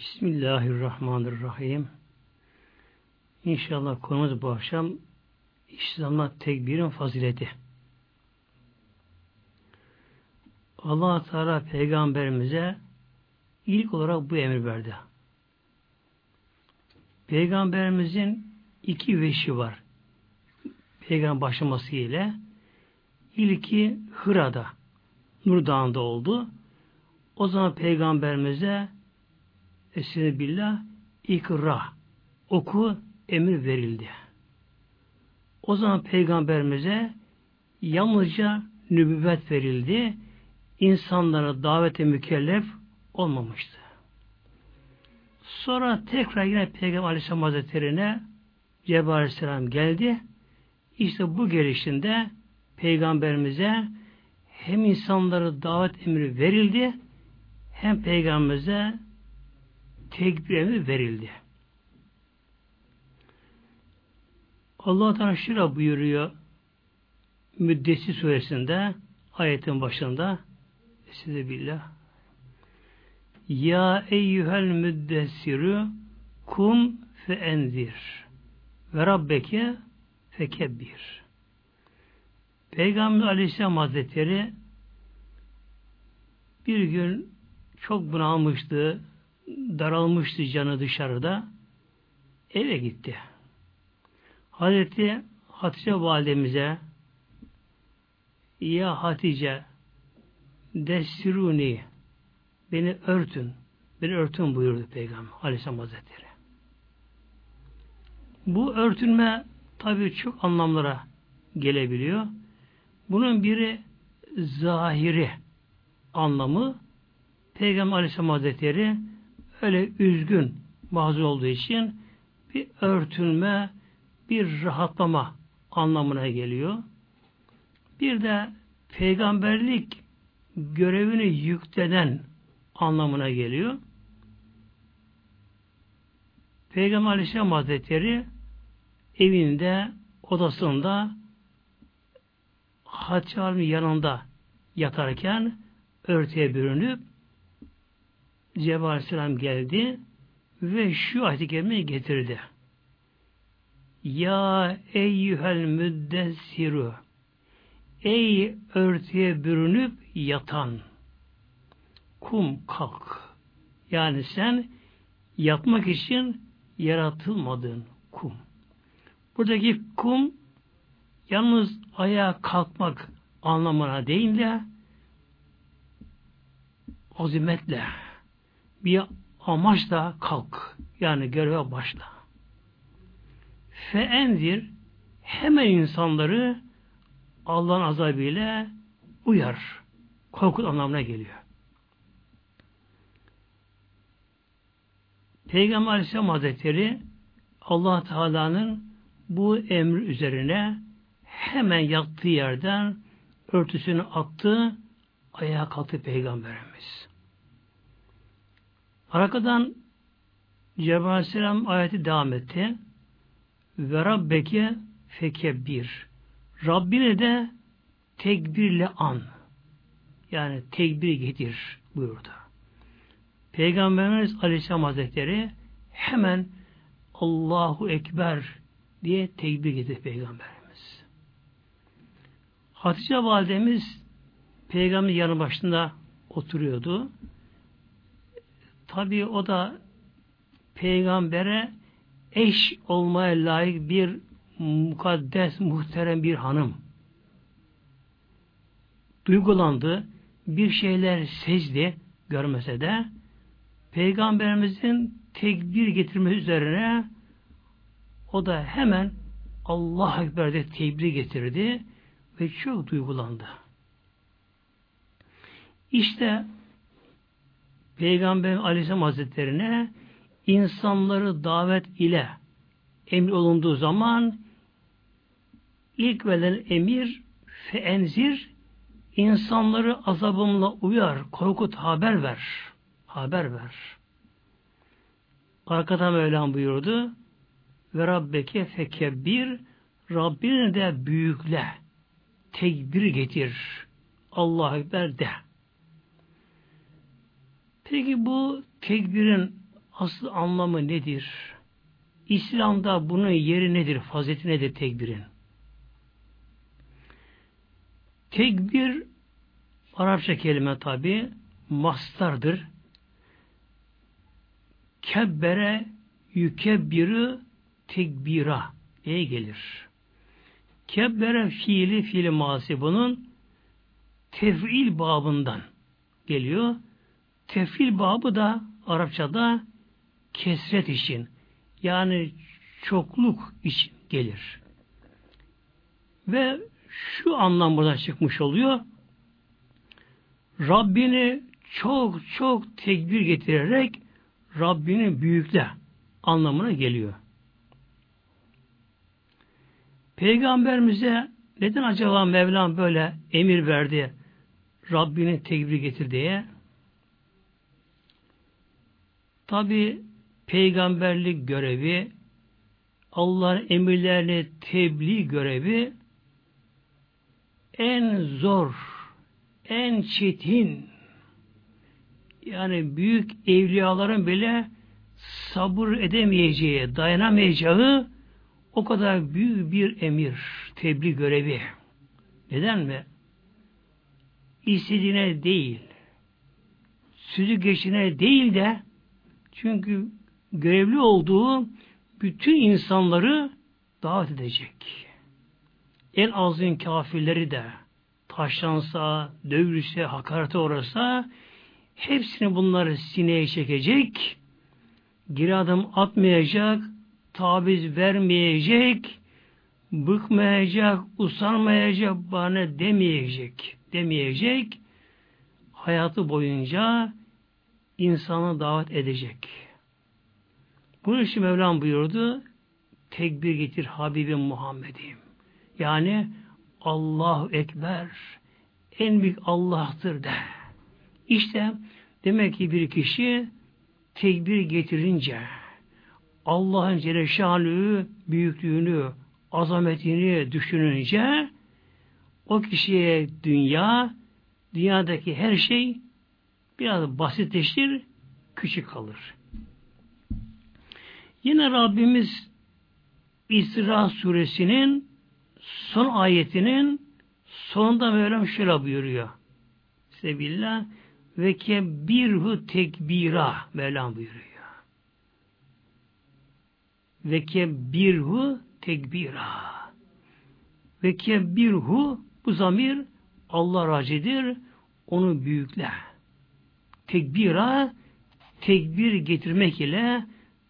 Bismillahirrahmanirrahim. İnşallah konumuz bu akşam İslam'da tekbirin fazileti. allah Teala peygamberimize ilk olarak bu emir verdi. Peygamberimizin iki veşi var. Peygamber başlaması ile ilki Hıra'da Nur Dağı'nda oldu. O zaman peygamberimize Esine billah ikra oku emir verildi. O zaman peygamberimize yalnızca nübüvvet verildi. İnsanlara davete mükellef olmamıştı. Sonra tekrar yine Peygamber Aleyhisselam Hazretleri'ne Cebrail Aleyhisselam geldi. İşte bu gelişinde Peygamberimize hem insanlara davet emri verildi hem Peygamberimize tekbir emri verildi. Allah Teala şura buyuruyor Müddessir suresinde ayetin başında size billah Ya eyyühel müddessirü kum fe enzir ve rabbeke fekebbir Peygamber Aleyhisselam Hazretleri bir gün çok bunalmıştı, daralmıştı canı dışarıda. Eve gitti. Hazreti Hatice validemize Ya Hatice Destiruni beni örtün. Beni örtün buyurdu Peygamber Aleyhisselam Hazretleri. Bu örtünme tabi çok anlamlara gelebiliyor. Bunun biri zahiri anlamı Peygamber Aleyhisselam Hazretleri öyle üzgün mahzun olduğu için bir örtünme, bir rahatlama anlamına geliyor. Bir de peygamberlik görevini yüklenen anlamına geliyor. Peygamber Aleyhisselam Hazretleri evinde, odasında Hatice yanında yatarken örtüye bürünüp Cebrail Aleyhisselam geldi ve şu ayet-i kerimeyi getirdi. Ya eyyühel müddessiru Ey örtüye bürünüp yatan kum kalk. Yani sen yatmak için yaratılmadın kum. Buradaki kum yalnız ayağa kalkmak anlamına değil de azimetle bir amaçla kalk. Yani göreve başla. Feendir hemen insanları Allah'ın azabıyla uyar. Korkut anlamına geliyor. Peygamber Aleyhisselam Hazretleri allah Teala'nın bu emri üzerine hemen yattığı yerden örtüsünü attı, ayağa kalktı Peygamberimiz. Arkadan Cebrail ayeti devam etti. Ve Rabbeke fekebbir. Rabbine de tekbirle an. Yani tekbir getir buyurdu. Peygamberimiz Aleyhisselam Hazretleri hemen Allahu Ekber diye tekbir getirdi Peygamberimiz. Hatice validemiz Peygamber yanı başında oturuyordu. Tabi o da peygambere eş olmaya layık bir mukaddes, muhterem bir hanım. Duygulandı, bir şeyler sezdi, görmese de Peygamberimizin tekbir getirmesi üzerine o da hemen Allah Ekber'de tekbir getirdi ve çok duygulandı. İşte Peygamber Aleyhisselam Hazretlerine insanları davet ile emir olunduğu zaman ilk verilen emir feenzir insanları azabımla uyar, korkut, haber ver. Haber ver. Arkadan Mevlam buyurdu ve Rabbeke fekebbir Rabbini de büyükle tekbir getir. Allah Ekber de. Peki bu tekbirin asıl anlamı nedir? İslam'da bunun yeri nedir? Fazileti nedir tekbirin? Tekbir Arapça kelime tabi mastardır. Kebbere yükebbiru tekbira diye gelir. Kebbere fiili fiili masi bunun tef'il babından geliyor. Tef'il babı da Arapçada kesret için yani çokluk için gelir. Ve şu anlam buradan çıkmış oluyor. Rabbini çok çok tekbir getirerek Rabbini büyükle anlamına geliyor. Peygamberimize neden acaba Mevlam böyle emir verdi Rabbini tekbir getir diye? Tabi peygamberlik görevi Allah'ın emirlerini tebliğ görevi en zor, en çetin yani büyük evliyaların bile sabır edemeyeceği, dayanamayacağı o kadar büyük bir emir, tebliğ görevi. Neden mi? İstediğine değil, sözü geçine değil de çünkü görevli olduğu bütün insanları davet edecek. En azın kafirleri de taşlansa, dövülse, hakarete uğrasa hepsini bunları sineye çekecek, geri adım atmayacak, tabiz vermeyecek, bıkmayacak, usanmayacak, bana demeyecek, demeyecek, hayatı boyunca insanı davet edecek. Bunun için Mevlam buyurdu, tekbir getir Habibim Muhammed'im. Yani Allahu Ekber, en büyük Allah'tır de. İşte demek ki bir kişi tekbir getirince, Allah'ın Celle büyüklüğünü, azametini düşününce o kişiye dünya, dünyadaki her şey biraz basitleşir, küçük kalır. Yine Rabbimiz İsra suresinin son ayetinin sonunda Mevlam şöyle buyuruyor. Sebillah ve kebirhu tekbira Mevlam buyuruyor. Ve kebirhu tekbira. Ve kebirhu bu zamir Allah racidir. Onu büyükle. Tekbira tekbir getirmek ile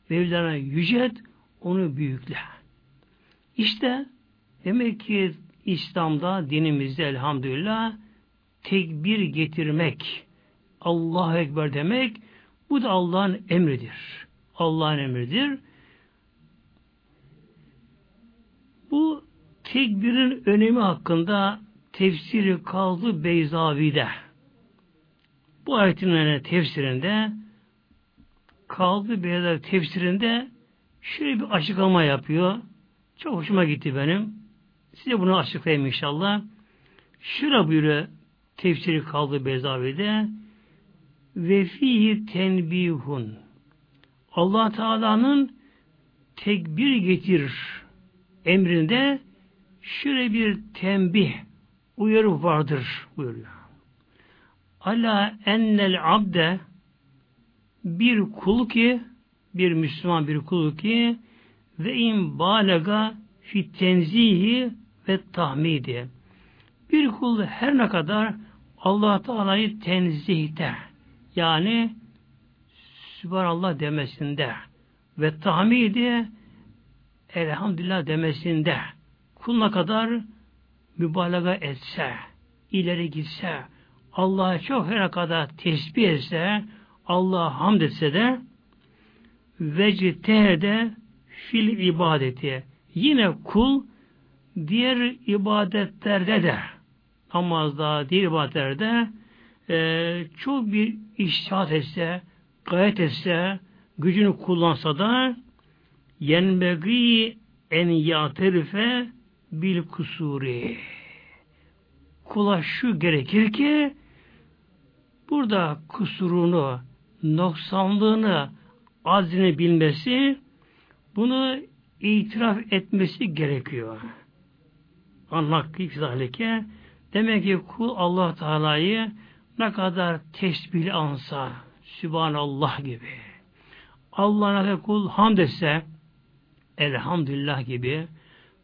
Mevlana yücet onu büyükle. İşte demek ki İslam'da dinimizde elhamdülillah tekbir getirmek Allahu Ekber demek bu da Allah'ın emridir. Allah'ın emridir. Bu tekbirin önemi hakkında tefsiri kaldı Beyzavi'de. Bu ayetin tefsirinde kaldı Beyzavi tefsirinde şöyle bir açıklama yapıyor. Çok hoşuma gitti benim. Size bunu açıklayayım inşallah. Şöyle buyuruyor tefsiri kaldı Bezavi'de ve fihi tenbihun Allah Teala'nın tekbir getir emrinde şöyle bir tembih uyarı vardır buyuruyor. Ala ennel abde bir kul ki bir Müslüman bir kul ki ve in balaga fi tenzihi ve tahmidi. Bir kul her ne kadar Allah Teala'yı tenzihte yani Sübhanallah demesinde ve tahmidi elhamdülillah demesinde kuluna kadar mübalağa etse, ileri gitse, Allah'a çok her kadar tesbih etse, Allah'a hamd etse de vecitehede fil ibadeti yine kul diğer ibadetlerde de namazda, diğer ibadetlerde e, çok bir iştihat etse, gayet etse, gücünü kullansa da yenbegi en yaterife bil kusuri. Kula şu gerekir ki burada kusurunu, noksanlığını azini bilmesi, bunu itiraf etmesi gerekiyor. Anlak zalike. Demek ki kul Allah Teala'yı ne kadar tesbih ansa, Sübhanallah gibi, Allah'a kul hamd etse, elhamdülillah gibi,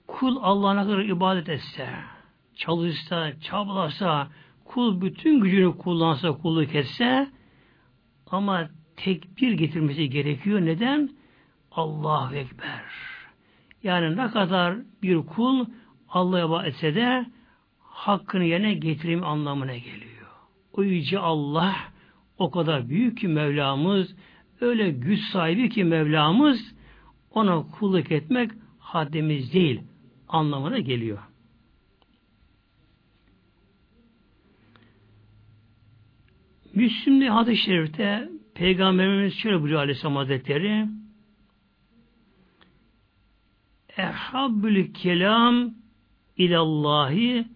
kul Allah'a kadar ibadet etse, çalışsa, çabalasa, kul bütün gücünü kullansa, kulluk etse, ama tekbir getirmesi gerekiyor. Neden? Allahu Ekber. Yani ne kadar bir kul Allah'a etse de hakkını yerine getireyim anlamına geliyor. O yüce Allah o kadar büyük ki Mevlamız, öyle güç sahibi ki Mevlamız, ona kulluk etmek haddimiz değil anlamına geliyor. Müslüm'de hadis-i şerifte Peygamberimiz şöyle buyuruyor Aleyhisselam Hazretleri Ehabbül kelam ilallahi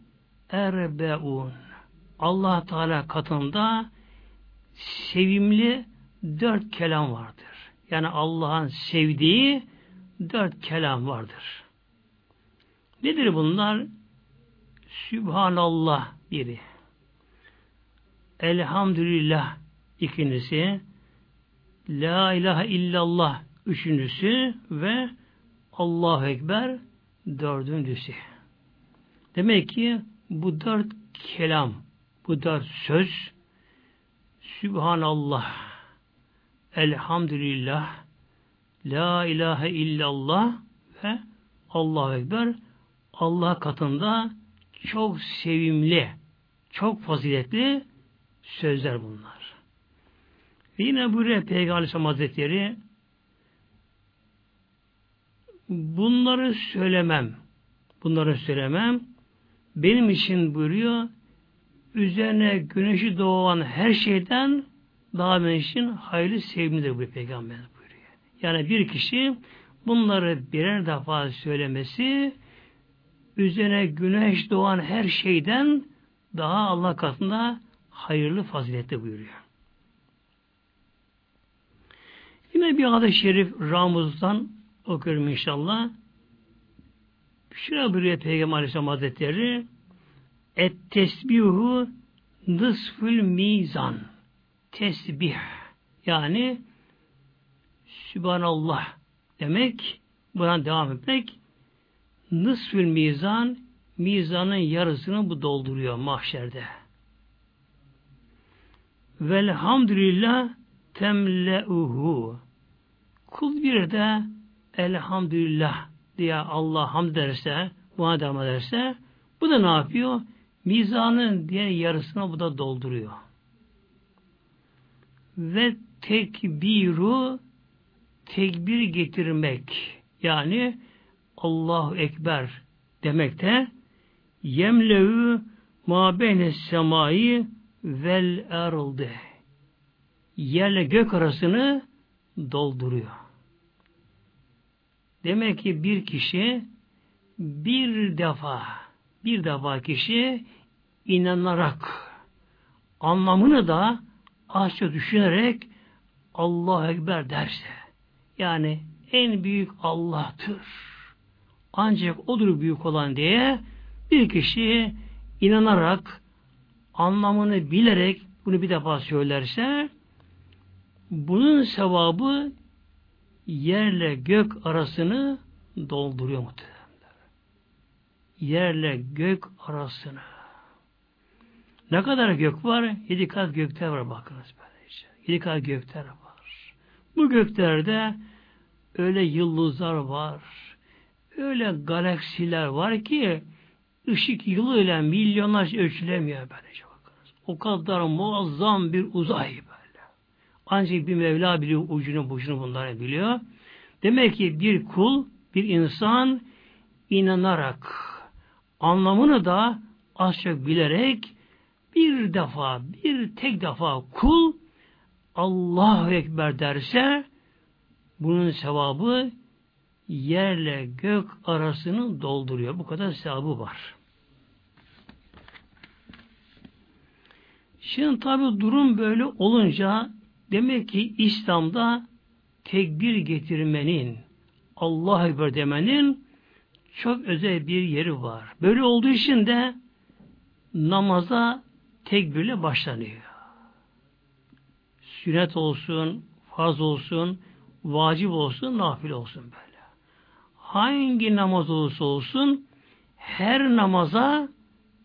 erbeun Allah Teala katında sevimli dört kelam vardır. Yani Allah'ın sevdiği dört kelam vardır. Nedir bunlar? Sübhanallah biri. Elhamdülillah ikincisi. La ilahe illallah üçüncüsü ve Allahu Ekber dördüncüsü. Demek ki bu dört kelam, bu dört söz Sübhanallah, Elhamdülillah, La ilahe illallah ve Allahu Ekber Allah katında çok sevimli, çok faziletli sözler bunlar. Ve yine buraya Peygamber Hazretleri bunları söylemem, bunları söylemem benim için buyuruyor üzerine güneşi doğan her şeyden daha benim için hayırlı sevimlidir bu peygamber buyuruyor. Yani bir kişi bunları birer defa söylemesi üzerine güneş doğan her şeyden daha Allah katında hayırlı faziletli buyuruyor. Yine bir adı şerif Ramuz'dan okuyorum inşallah. Şuraya buyuruyor Peygamber Aleyhisselam Hazretleri Et tesbihu nısfül mizan tesbih yani Sübhanallah demek buna devam etmek nısfül mizan mizanın yarısını bu dolduruyor mahşerde. Velhamdülillah temleuhu kul bir de elhamdülillah diye Allah hamd derse buna devam ederse bu da ne yapıyor? Mizanın diğer yarısını bu da dolduruyor. Ve tekbiru tekbir getirmek yani Allahu Ekber demekte yemlehu ma beyne semayı vel erıldı. Yerle gök arasını dolduruyor. Demek ki bir kişi bir defa bir defa kişi inanarak anlamını da açça düşünerek Allah Ekber derse yani en büyük Allah'tır. Ancak odur büyük olan diye bir kişi inanarak anlamını bilerek bunu bir defa söylerse bunun sevabı yerle gök arasını dolduruyor muhtemelen yerle gök arasını. Ne kadar gök var? Yedi kat gökler var bakınız böylece. Yedi kat gökler var. Bu göklerde öyle yıldızlar var. Öyle galaksiler var ki ışık yılıyla milyonlarca ölçülemiyor böylece bakınız. O kadar muazzam bir uzay böyle. Ancak bir Mevla biliyor ucunu bucunu bunları biliyor. Demek ki bir kul, bir insan inanarak anlamını da az çok bilerek bir defa, bir tek defa kul Allahu Ekber derse bunun sevabı yerle gök arasını dolduruyor. Bu kadar sevabı var. Şimdi tabi durum böyle olunca demek ki İslam'da tekbir getirmenin, Allah Ekber demenin çok özel bir yeri var. Böyle olduğu için de namaza tekbirle başlanıyor. Sünnet olsun, farz olsun, vacip olsun, nafile olsun böyle. Hangi namaz olursa olsun her namaza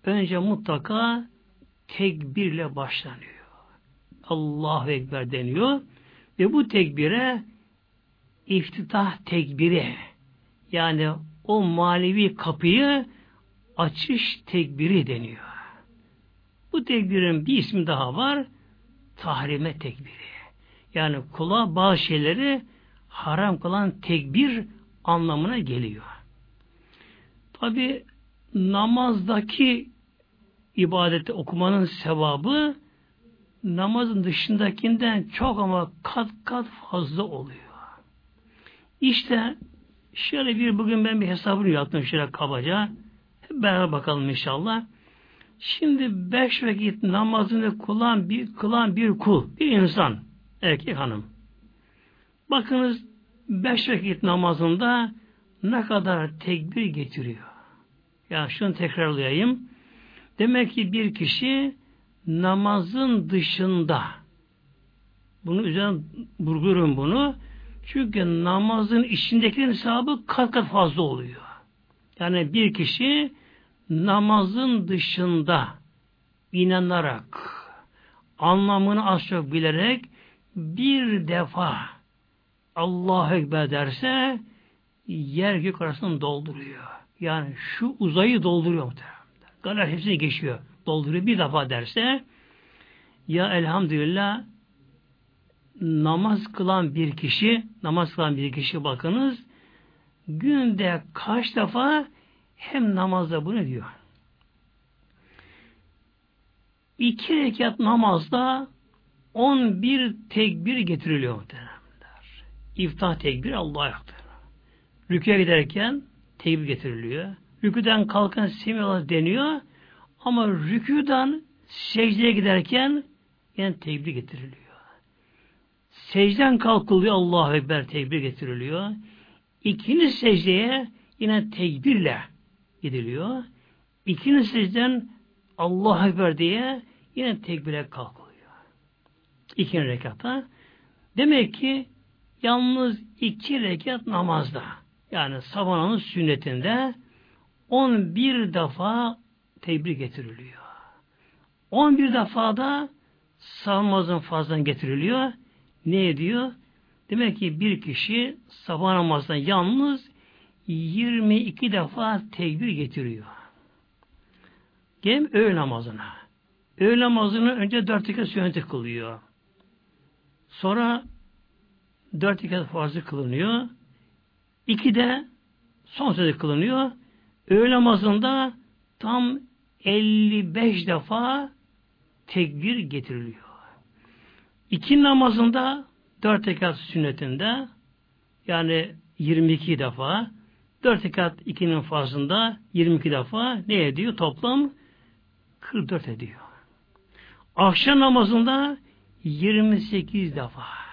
önce mutlaka tekbirle başlanıyor. Allahu Ekber deniyor ve bu tekbire iftitah tekbiri yani o manevi kapıyı açış tekbiri deniyor. Bu tekbirin bir ismi daha var. Tahrime tekbiri. Yani kula bazı şeyleri haram kılan tekbir anlamına geliyor. Tabi namazdaki ibadeti okumanın sevabı namazın dışındakinden çok ama kat kat fazla oluyor. İşte şöyle bir bugün ben bir hesabını yaptım şöyle kabaca. Hep beraber bakalım inşallah. Şimdi beş vakit namazını kılan bir, kılan bir kul, bir insan, erkek hanım. Bakınız beş vakit namazında ne kadar tekbir getiriyor. Yani şunu tekrarlayayım. Demek ki bir kişi namazın dışında bunu üzerine vurguyorum bunu. Çünkü namazın içindekilerin hesabı kat kat fazla oluyor. Yani bir kişi namazın dışında inanarak anlamını az çok bilerek bir defa Allah Ekber derse yer gök arasını dolduruyor. Yani şu uzayı dolduruyor muhtemelen. Galer hepsini geçiyor. Dolduruyor bir defa derse ya elhamdülillah namaz kılan bir kişi namaz kılan bir kişi bakınız günde kaç defa hem namazda bunu diyor. İki rekat namazda on bir tekbir getiriliyor muhtemelenler. İftah tekbir Allah'a ayakta. Rüküye giderken tekbir getiriliyor. Rüküden kalkan semiyola deniyor. Ama rüküden secdeye giderken yani tekbir getiriliyor. Secden kalkılıyor Allahu Ekber tekbir getiriliyor. İkinci secdeye yine tekbirle gidiliyor. İkinci secden Allahu Ekber diye yine tekbire kalkılıyor. İkinci rekata. Demek ki yalnız iki rekat namazda yani sabah sünnetinde 11 defa tekbir getiriliyor. 11 defa da savunmazın fazladan getiriliyor. Ne ediyor? Demek ki bir kişi sabah namazdan yalnız 22 defa tekbir getiriyor. Gem öğle namazına. Öğle namazını önce dört rekat sünneti kılıyor. Sonra dört rekat farzı kılınıyor. İki de son sözü kılınıyor. Öğle namazında tam 55 defa tekbir getiriliyor. İki namazında dört rekat sünnetinde yani 22 defa dört rekat ikinin fazında 22 defa ne ediyor? Toplam 44 ediyor. Akşam namazında 28 defa.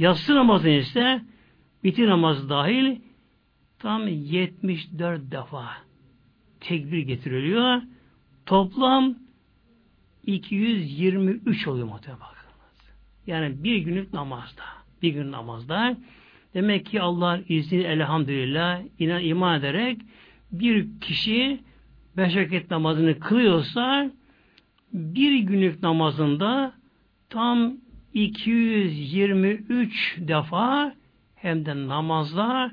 Yatsı namazında ise bitir namazı dahil tam 74 defa tekbir getiriliyor. Toplam 223 oluyor muhtemelen. Yani bir günlük namazda. Bir gün namazda. Demek ki Allah'ın izni elhamdülillah inan iman ederek bir kişi beş vakit namazını kılıyorsa bir günlük namazında tam 223 defa hem de namazda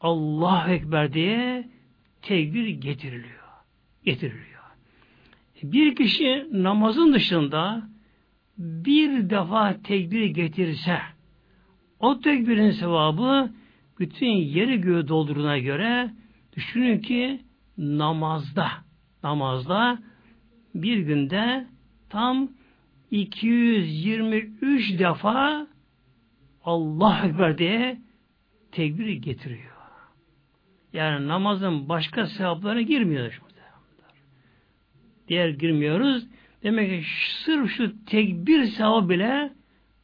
Allah Ekber diye tekbir getiriliyor. Getiriliyor. Bir kişi namazın dışında bir defa tekbir getirirse o tekbirin sevabı bütün yeri göğü dolduruna göre düşünün ki namazda namazda bir günde tam 223 defa Allah Ekber diye tekbir getiriyor. Yani namazın başka sevaplarına girmiyor. Diğer girmiyoruz. Demek ki sırf şu tekbir sevabı bile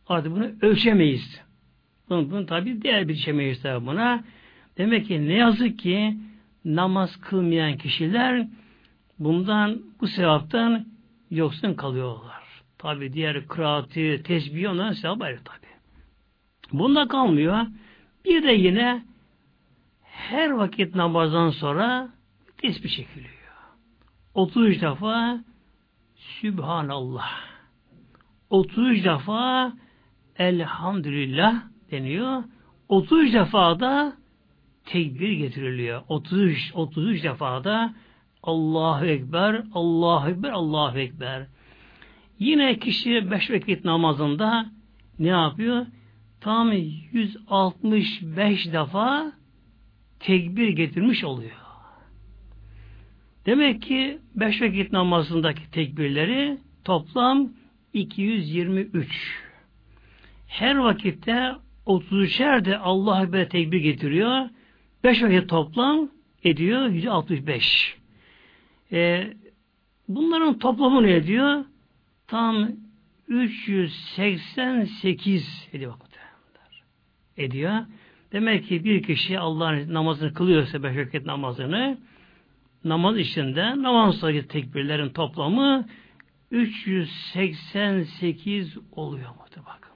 artık bunu ölçemeyiz. Bunun, bunun tabi diğer bir çemeyiz buna. Demek ki ne yazık ki namaz kılmayan kişiler bundan, bu sevaptan yoksun kalıyorlar. Tabi diğer kıraati, tesbih onların sevabı ayrı tabi. Bunda kalmıyor. Bir de yine her vakit namazdan sonra tesbih çekiliyor. 33 defa Sübhanallah. 33 defa Elhamdülillah deniyor. 33 defa da tekbir getiriliyor. 33 33 defa da Allahu ekber, Allahu ekber, Allahu ekber. Yine kişi beş vakit namazında ne yapıyor? Tam 165 defa tekbir getirmiş oluyor. Demek ki beş vakit namazındaki tekbirleri toplam 223. Her vakitte 33'er de Allah Ekber tekbir getiriyor. Beş vakit toplam ediyor 165. Ee, bunların toplamı ne ediyor? Tam 388 ediyor. Ediyor. Demek ki bir kişi Allah'ın namazını kılıyorsa beş vakit namazını namaz içinde namaz sonraki tekbirlerin toplamı 388 oluyor mu? Bakın.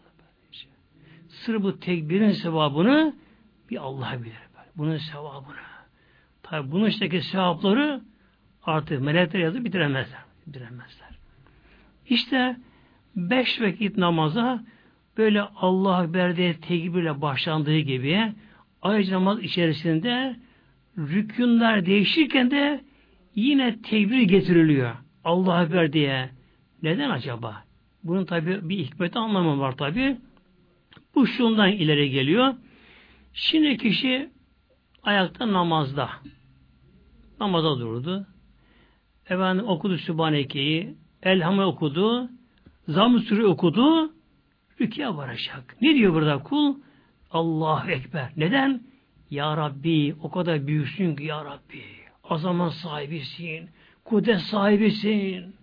Sır bu tekbirin sevabını bir Allah bilir. Bunun sevabını. Tabi bunun içindeki sevapları artık melekler yazıp bitiremezler. Bitiremezler. İşte beş vakit namaza böyle Allah verdiği tekbirle başlandığı gibi ayrıca namaz içerisinde rükünler değişirken de yine tekbir getiriliyor. Allah Ekber diye. Neden acaba? Bunun tabi bir hikmeti anlamı var tabi. Bu şundan ileri geliyor. Şimdi kişi ayakta namazda. Namaza durdu. Efendim okudu Sübhaneke'yi, Elham'ı okudu, Zam-ı okudu, rüküye varacak. Ne diyor burada kul? Allahu Ekber. Neden? Ya Rabbi o kadar büyüksün ki Ya Rabbi. Azaman sahibisin. Kudret sahibisin.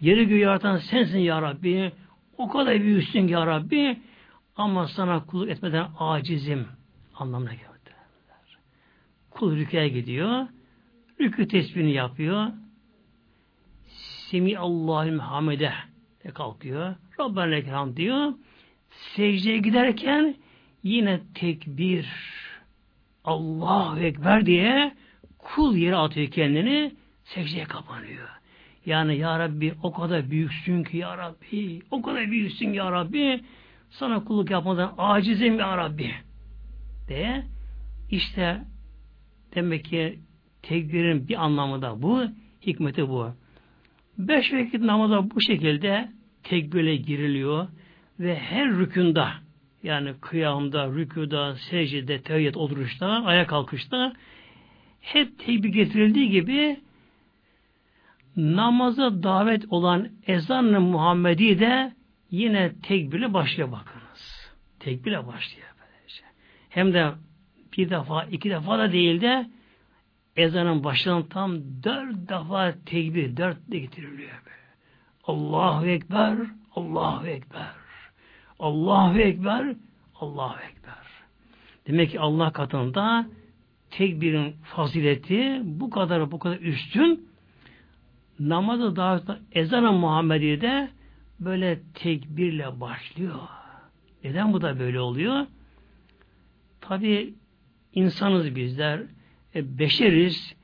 Yeri göğü yaratan sensin Ya Rabbi. O kadar büyüksün Ya Rabbi. Ama sana kulluk etmeden acizim. Anlamına geldi. Kul rüküye gidiyor. Rükü tesbihini yapıyor. Semi Allah'ın hamide de kalkıyor. Rabbena lekram diyor. Secdeye giderken yine tekbir Allahu Ekber diye kul yere atıyor kendini secdeye kapanıyor. Yani Ya Rabbi o kadar büyüksün ki Ya Rabbi o kadar büyüksün Ya Rabbi sana kulluk yapmadan acizim Ya Rabbi diye işte demek ki tekbirin bir anlamı da bu hikmeti bu. Beş vakit namaza bu şekilde tekbirle giriliyor ve her rükunda yani kıyamda, rükuda, secde, teyyet oturuşta, ayak kalkışta hep tekbir getirildiği gibi namaza davet olan ezan-ı Muhammedi de yine tekbirle başlıyor bakınız. Tekbirle başlıyor. Böylece. Hem de bir defa, iki defa da değil de ezanın başından tam dört defa tekbir, dört de getiriliyor. Böyle. Allahu Ekber, Allahu Ekber. Allahu Ekber, Allahu Ekber. Demek ki Allah katında tekbirin fazileti bu kadar bu kadar üstün namazı davet ezan-ı Muhammedi'de böyle tekbirle başlıyor. Neden bu da böyle oluyor? Tabi insanız bizler, e, beşeriz,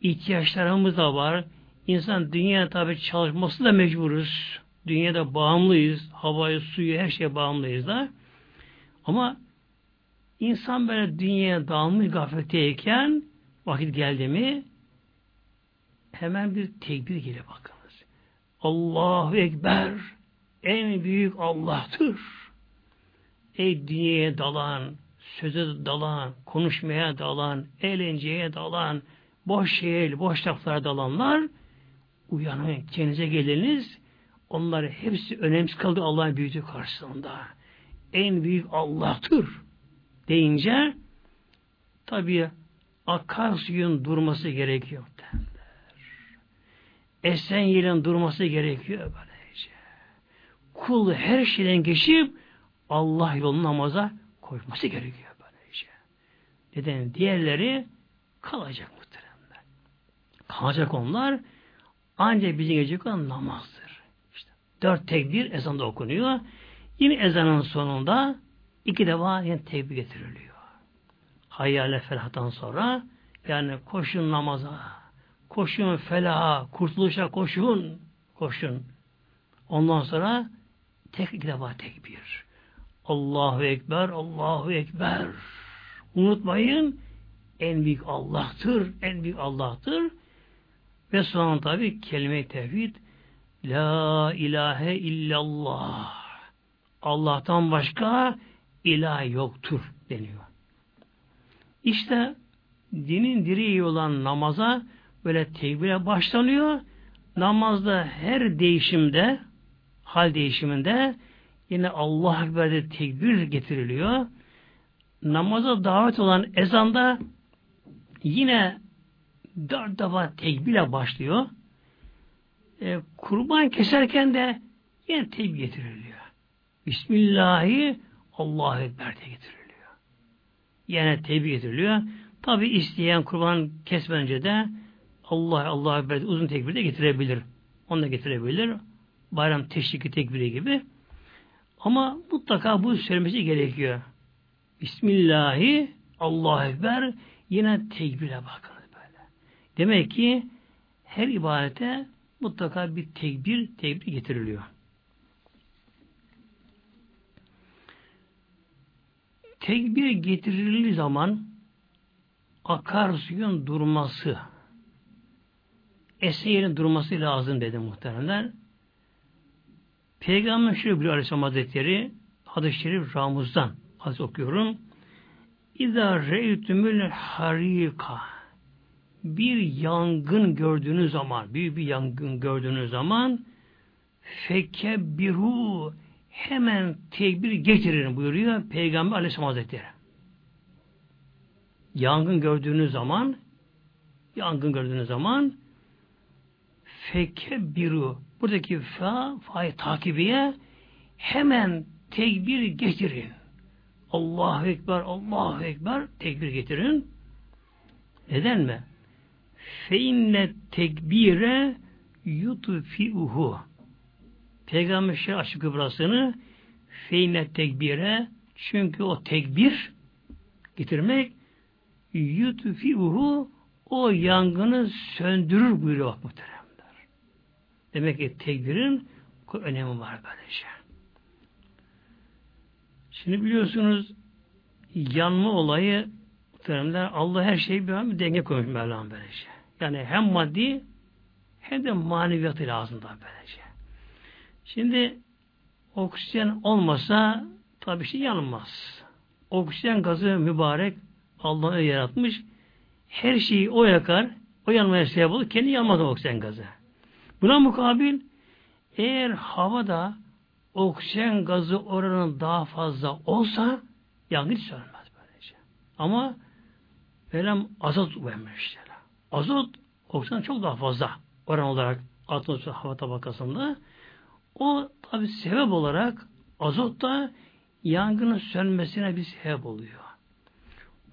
ihtiyaçlarımız da var. İnsan dünya tabi çalışması da mecburuz. Dünyada bağımlıyız. Havaya, suyu, her şeye bağımlıyız da. Ama insan böyle dünyaya dağılmış gafletteyken vakit geldi mi hemen bir tekbir gelir bakınız. Allahu Ekber en büyük Allah'tır. Ey dünyaya dalan, söze dalan, konuşmaya dalan, eğlenceye dalan, boş şehir, boş laflara dalanlar uyanın, kendinize geliniz. Onlar hepsi önemsiz kaldı Allah'ın büyüdüğü karşısında. En büyük Allah'tır deyince tabi akarsuyun durması gerekiyor. Derler. Esen yerin durması gerekiyor böylece. Kul her şeyden geçip Allah yolunu namaza koyması gerekiyor. Neden? Diğerleri kalacak muhteremler. Kalacak onlar ancak bizim gelecek olan namazdır. İşte dört tekbir ezanda okunuyor. Yine ezanın sonunda iki defa yine tekbir getiriliyor. Hayyale felahtan sonra yani koşun namaza, koşun felaha, kurtuluşa koşun, koşun. Ondan sonra tek iki defa tekbir. Allahu Ekber, Allahu Ekber. Unutmayın, en büyük Allah'tır, en büyük Allah'tır. Ve sonra tabi kelime-i tevhid La ilahe illallah. Allah'tan başka ilah yoktur deniyor. İşte dinin direği olan namaza böyle tekbire başlanıyor. Namazda her değişimde, hal değişiminde yine Allah Ekber'de tekbir getiriliyor. Namaza davet olan ezanda yine dört defa tekbirle başlıyor. E, kurban keserken de yine tekbir getiriliyor. Bismillahi Allahu Ekber diye getiriliyor. Yine tekbir getiriliyor. Tabi isteyen kurban kesmeden önce de Allah Allah Ekber uzun tekbir de getirebilir. Onu da getirebilir. Bayram teşriki tekbiri gibi. Ama mutlaka bu söylemesi gerekiyor. Bismillahi Allah Ekber yine tekbire bakın böyle. Demek ki her ibadete mutlaka bir tekbir, tekbir getiriliyor. Tekbir getirildiği zaman akarsuyun durması eserin durması lazım dedi muhteremler. Peygamber şöyle bir Aleyhisselam Hazretleri hadis-i şerif Ramuz'dan hadis okuyorum. İza reytümül harika bir yangın gördüğünüz zaman, büyük bir yangın gördüğünüz zaman fekebbiru hemen tekbir getirin buyuruyor Peygamber Aleyhisselam Hazretleri. Yangın gördüğünüz zaman yangın gördüğünüz zaman fekebbiru buradaki fa, fa'yı takibiye hemen tekbir getirin. Allahu Ekber, Allahu Ekber tekbir getirin. Neden mi? Fe inne tekbire yutfi'uhu. Peygamber şey açık burasını fe inne tekbire çünkü o tekbir getirmek yutfi'uhu o yangını söndürür buyuruyor muhteremler. Demek ki tekbirin önemi var böylece. Şimdi biliyorsunuz yanma olayı muhteremler Allah her şeyi bir, denge koymuş Mevlam böylece. Yani hem maddi hem de maneviyatı lazım da böylece. Şimdi oksijen olmasa tabi şey yanmaz. Oksijen gazı mübarek Allah yaratmış. Her şeyi o yakar, o yanmaya sebep olur. Kendi yanmaz oksijen gazı. Buna mukabil eğer havada oksijen gazı oranı daha fazla olsa yangın hiç sönmez böylece. Ama Velem azot vermişler. Azot oksijen çok daha fazla oran olarak atmosfer hava tabakasında. O tabi sebep olarak azot da yangının sönmesine bir sebep oluyor.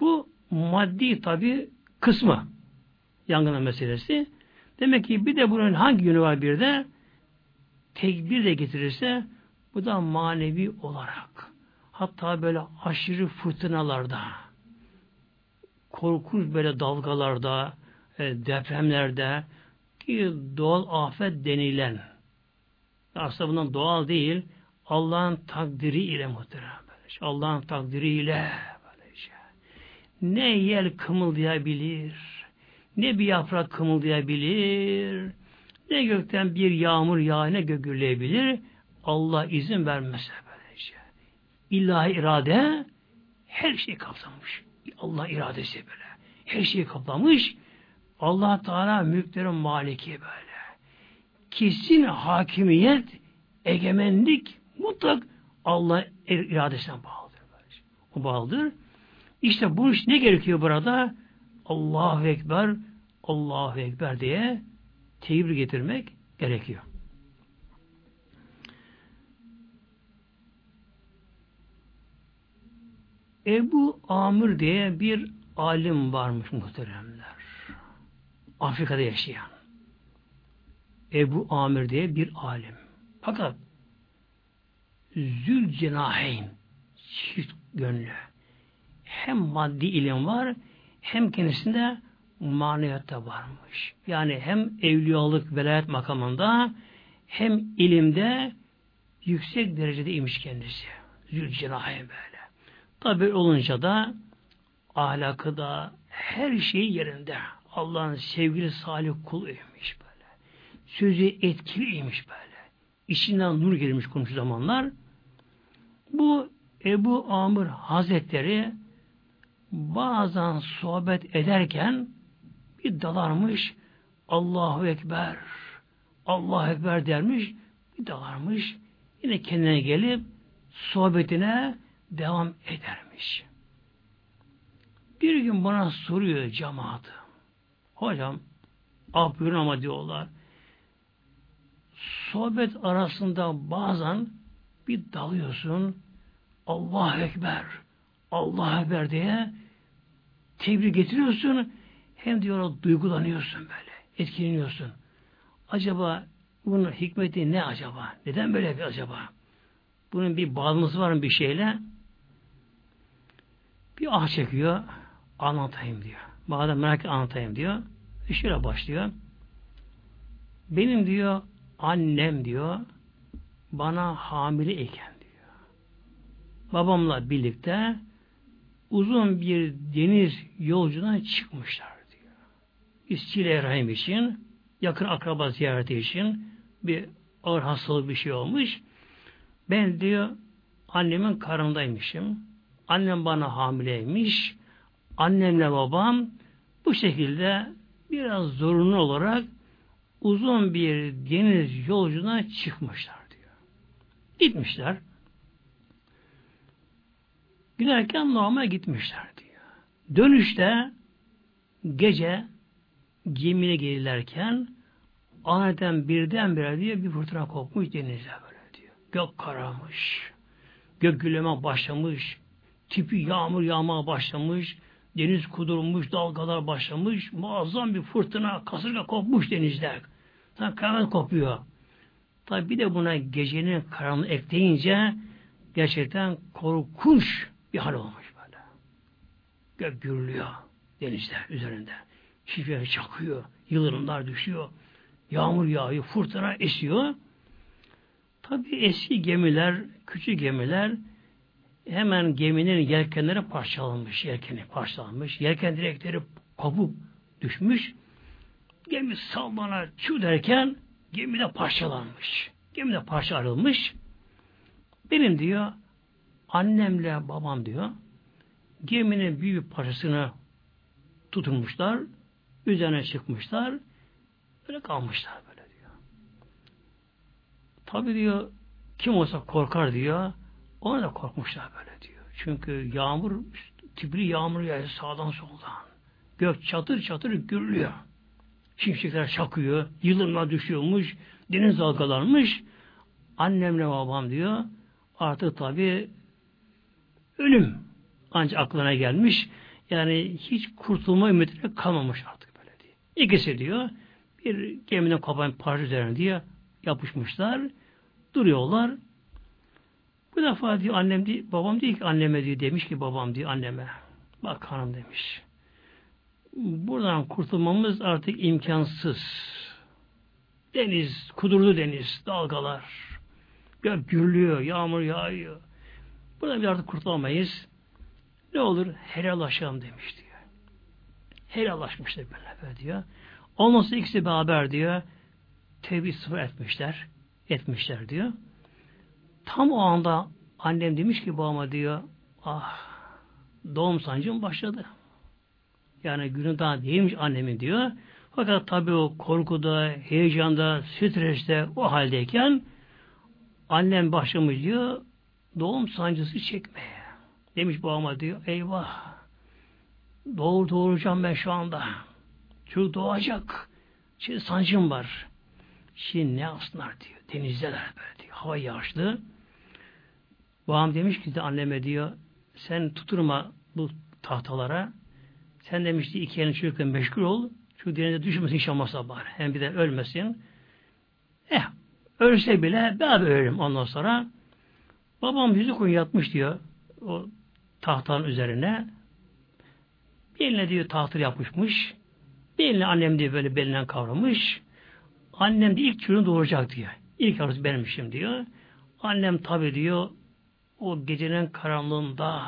Bu maddi tabi kısmı yangının meselesi. Demek ki bir de bunun hangi yönü var bir de tekbir de getirirse bu da manevi olarak hatta böyle aşırı fırtınalarda korkunç böyle dalgalarda e, depremlerde ki doğal afet denilen aslında bundan doğal değil Allah'ın takdiri ile muhterem Allah'ın takdiri ile böylece. Ne yel kımıldayabilir ne bir yaprak kımıldayabilir, ne gökten bir yağmur yağına gögürleyebilir. Allah izin vermezse böylece. İlahi irade her şeyi kapsamış. Allah iradesi böyle. Her şeyi kaplamış. Allah Teala mülklerin maliki böyle. Kesin hakimiyet, egemenlik mutlak Allah iradesine bağlıdır. Böylece. O bağlıdır. İşte bu iş ne gerekiyor burada? Allahu Ekber, Allahu Ekber diye tekbir getirmek gerekiyor. Ebu Amr diye bir alim varmış muhteremler. Afrika'da yaşayan. Ebu Amir diye bir alim. Fakat Zülcenaheyn çift gönlü. Hem maddi ilim var hem kendisinde maneviyatta varmış. Yani hem evliyalık velayet makamında hem ilimde yüksek derecede imiş kendisi. Zülcenaheyn böyle. Tabi olunca da ahlakı da her şey yerinde. Allah'ın sevgili salih kul imiş böyle. Sözü etkiliymiş böyle. İçinden nur gelmiş konuşu zamanlar. Bu Ebu Amr Hazretleri bazen sohbet ederken bir dalarmış Allahu Ekber Allahu Ekber dermiş bir dalarmış yine kendine gelip sohbetine devam edermiş. Bir gün bana soruyor cemaati. Hocam ah buyurun ama diyorlar. Sohbet arasında bazen bir dalıyorsun Allah Ekber Allah Ekber diye tebrik getiriyorsun hem diyor duygulanıyorsun böyle etkileniyorsun. Acaba bunun hikmeti ne acaba? Neden böyle bir acaba? Bunun bir bağlantısı var mı bir şeyle? Bir ah çekiyor anlatayım diyor. Madem merak anlatayım diyor. E şöyle başlıyor. Benim diyor annem diyor bana hamile iken diyor. Babamla birlikte uzun bir deniz yolculuğuna çıkmışlar diyor. İstiyle rahim için yakın akraba ziyareti için bir ağır hastalık bir şey olmuş. Ben diyor annemin karnındaymışım. Annem bana hamileymiş. Annemle babam bu şekilde biraz zorunlu olarak uzun bir deniz yolculuğuna çıkmışlar diyor. Gitmişler. Giderken normal gitmişler diyor. Dönüşte gece gemiye gelirlerken aniden birdenbire diye bir fırtına kopmuş denize böyle diyor. Gök karamış. Gök güleme başlamış. Tipi yağmur yağmaya başlamış. Deniz kudurmuş, dalgalar başlamış. Muazzam bir fırtına, kasırga kopmuş denizde. Tam kıyamet kopuyor. Tabi bir de buna gecenin karanlığı ekleyince gerçekten korkunç bir hal olmuş böyle. Gök gürlüyor denizde üzerinde. Şifre çakıyor, yıldırımlar düşüyor, yağmur yağıyor, fırtına esiyor. Tabi eski gemiler, küçük gemiler hemen geminin yelkenleri parçalanmış, yelkeni parçalanmış, yelken direkleri kopup düşmüş. Gemi sallana çu derken gemi de parçalanmış. Gemi de parça ayrılmış. Benim diyor annemle babam diyor geminin büyük parçasını tutulmuşlar. Üzerine çıkmışlar. Böyle kalmışlar böyle diyor. Tabi diyor kim olsa korkar diyor. Ona da korkmuşlar böyle diyor. Çünkü yağmur tipli yağmur yağıyor sağdan soldan. Gök çatır çatır gürlüyor. Şimşekler çakıyor. Yıldırımlar düşüyormuş. Deniz dalgalanmış. Annemle babam diyor. Artık tabi ölüm ancak aklına gelmiş. Yani hiç kurtulma ümidi kalmamış artık böyle diye. İkisi diyor bir gemiden kopan parça üzerine diye yapışmışlar. Duruyorlar. Bu defa diyor annem diyor, babam diyor ki anneme diyor demiş ki babam diyor anneme. Bak hanım demiş. Buradan kurtulmamız artık imkansız. Deniz, kudurdu deniz, dalgalar. Gök gürlüyor, yağmur yağıyor. Buradan bir artık kurtulamayız. Ne olur helallaşalım demiş diyor. Helallaşmışlar böyle diyor. Olmazsa ikisi beraber diyor tevhid sıfır etmişler. Etmişler diyor. Tam o anda annem demiş ki babama diyor ah doğum sancım başladı. Yani günü daha değilmiş annemin diyor. Fakat tabii o korkuda, heyecanda, streste o haldeyken annem başlamış diyor doğum sancısı çekmeye. Demiş babama diyor eyvah doğur doğuracağım ben şu anda. Çocuk doğacak. Şimdi sancım var. Şimdi ne yapsınlar diyor. Denizdeler böyle diyor. Hava yağışlı. Babam demiş ki de anneme diyor sen tuturma bu tahtalara. Sen demişti iki elini çocukla meşgul ol. Şu denize düşmesin olmazsa bari. Hem bir de ölmesin. Eh, ölse bile ben ölürüm ondan sonra. Babam yüzü koyun yatmış diyor. O tahtanın üzerine. Bir eline diyor tahtır yapmışmış. Bir eline annem diye böyle belinden kavramış. Annem de ilk çocuğunu doğuracak diyor. İlk arzusu benimmişim diyor. Annem tabi diyor o gecenin karanlığında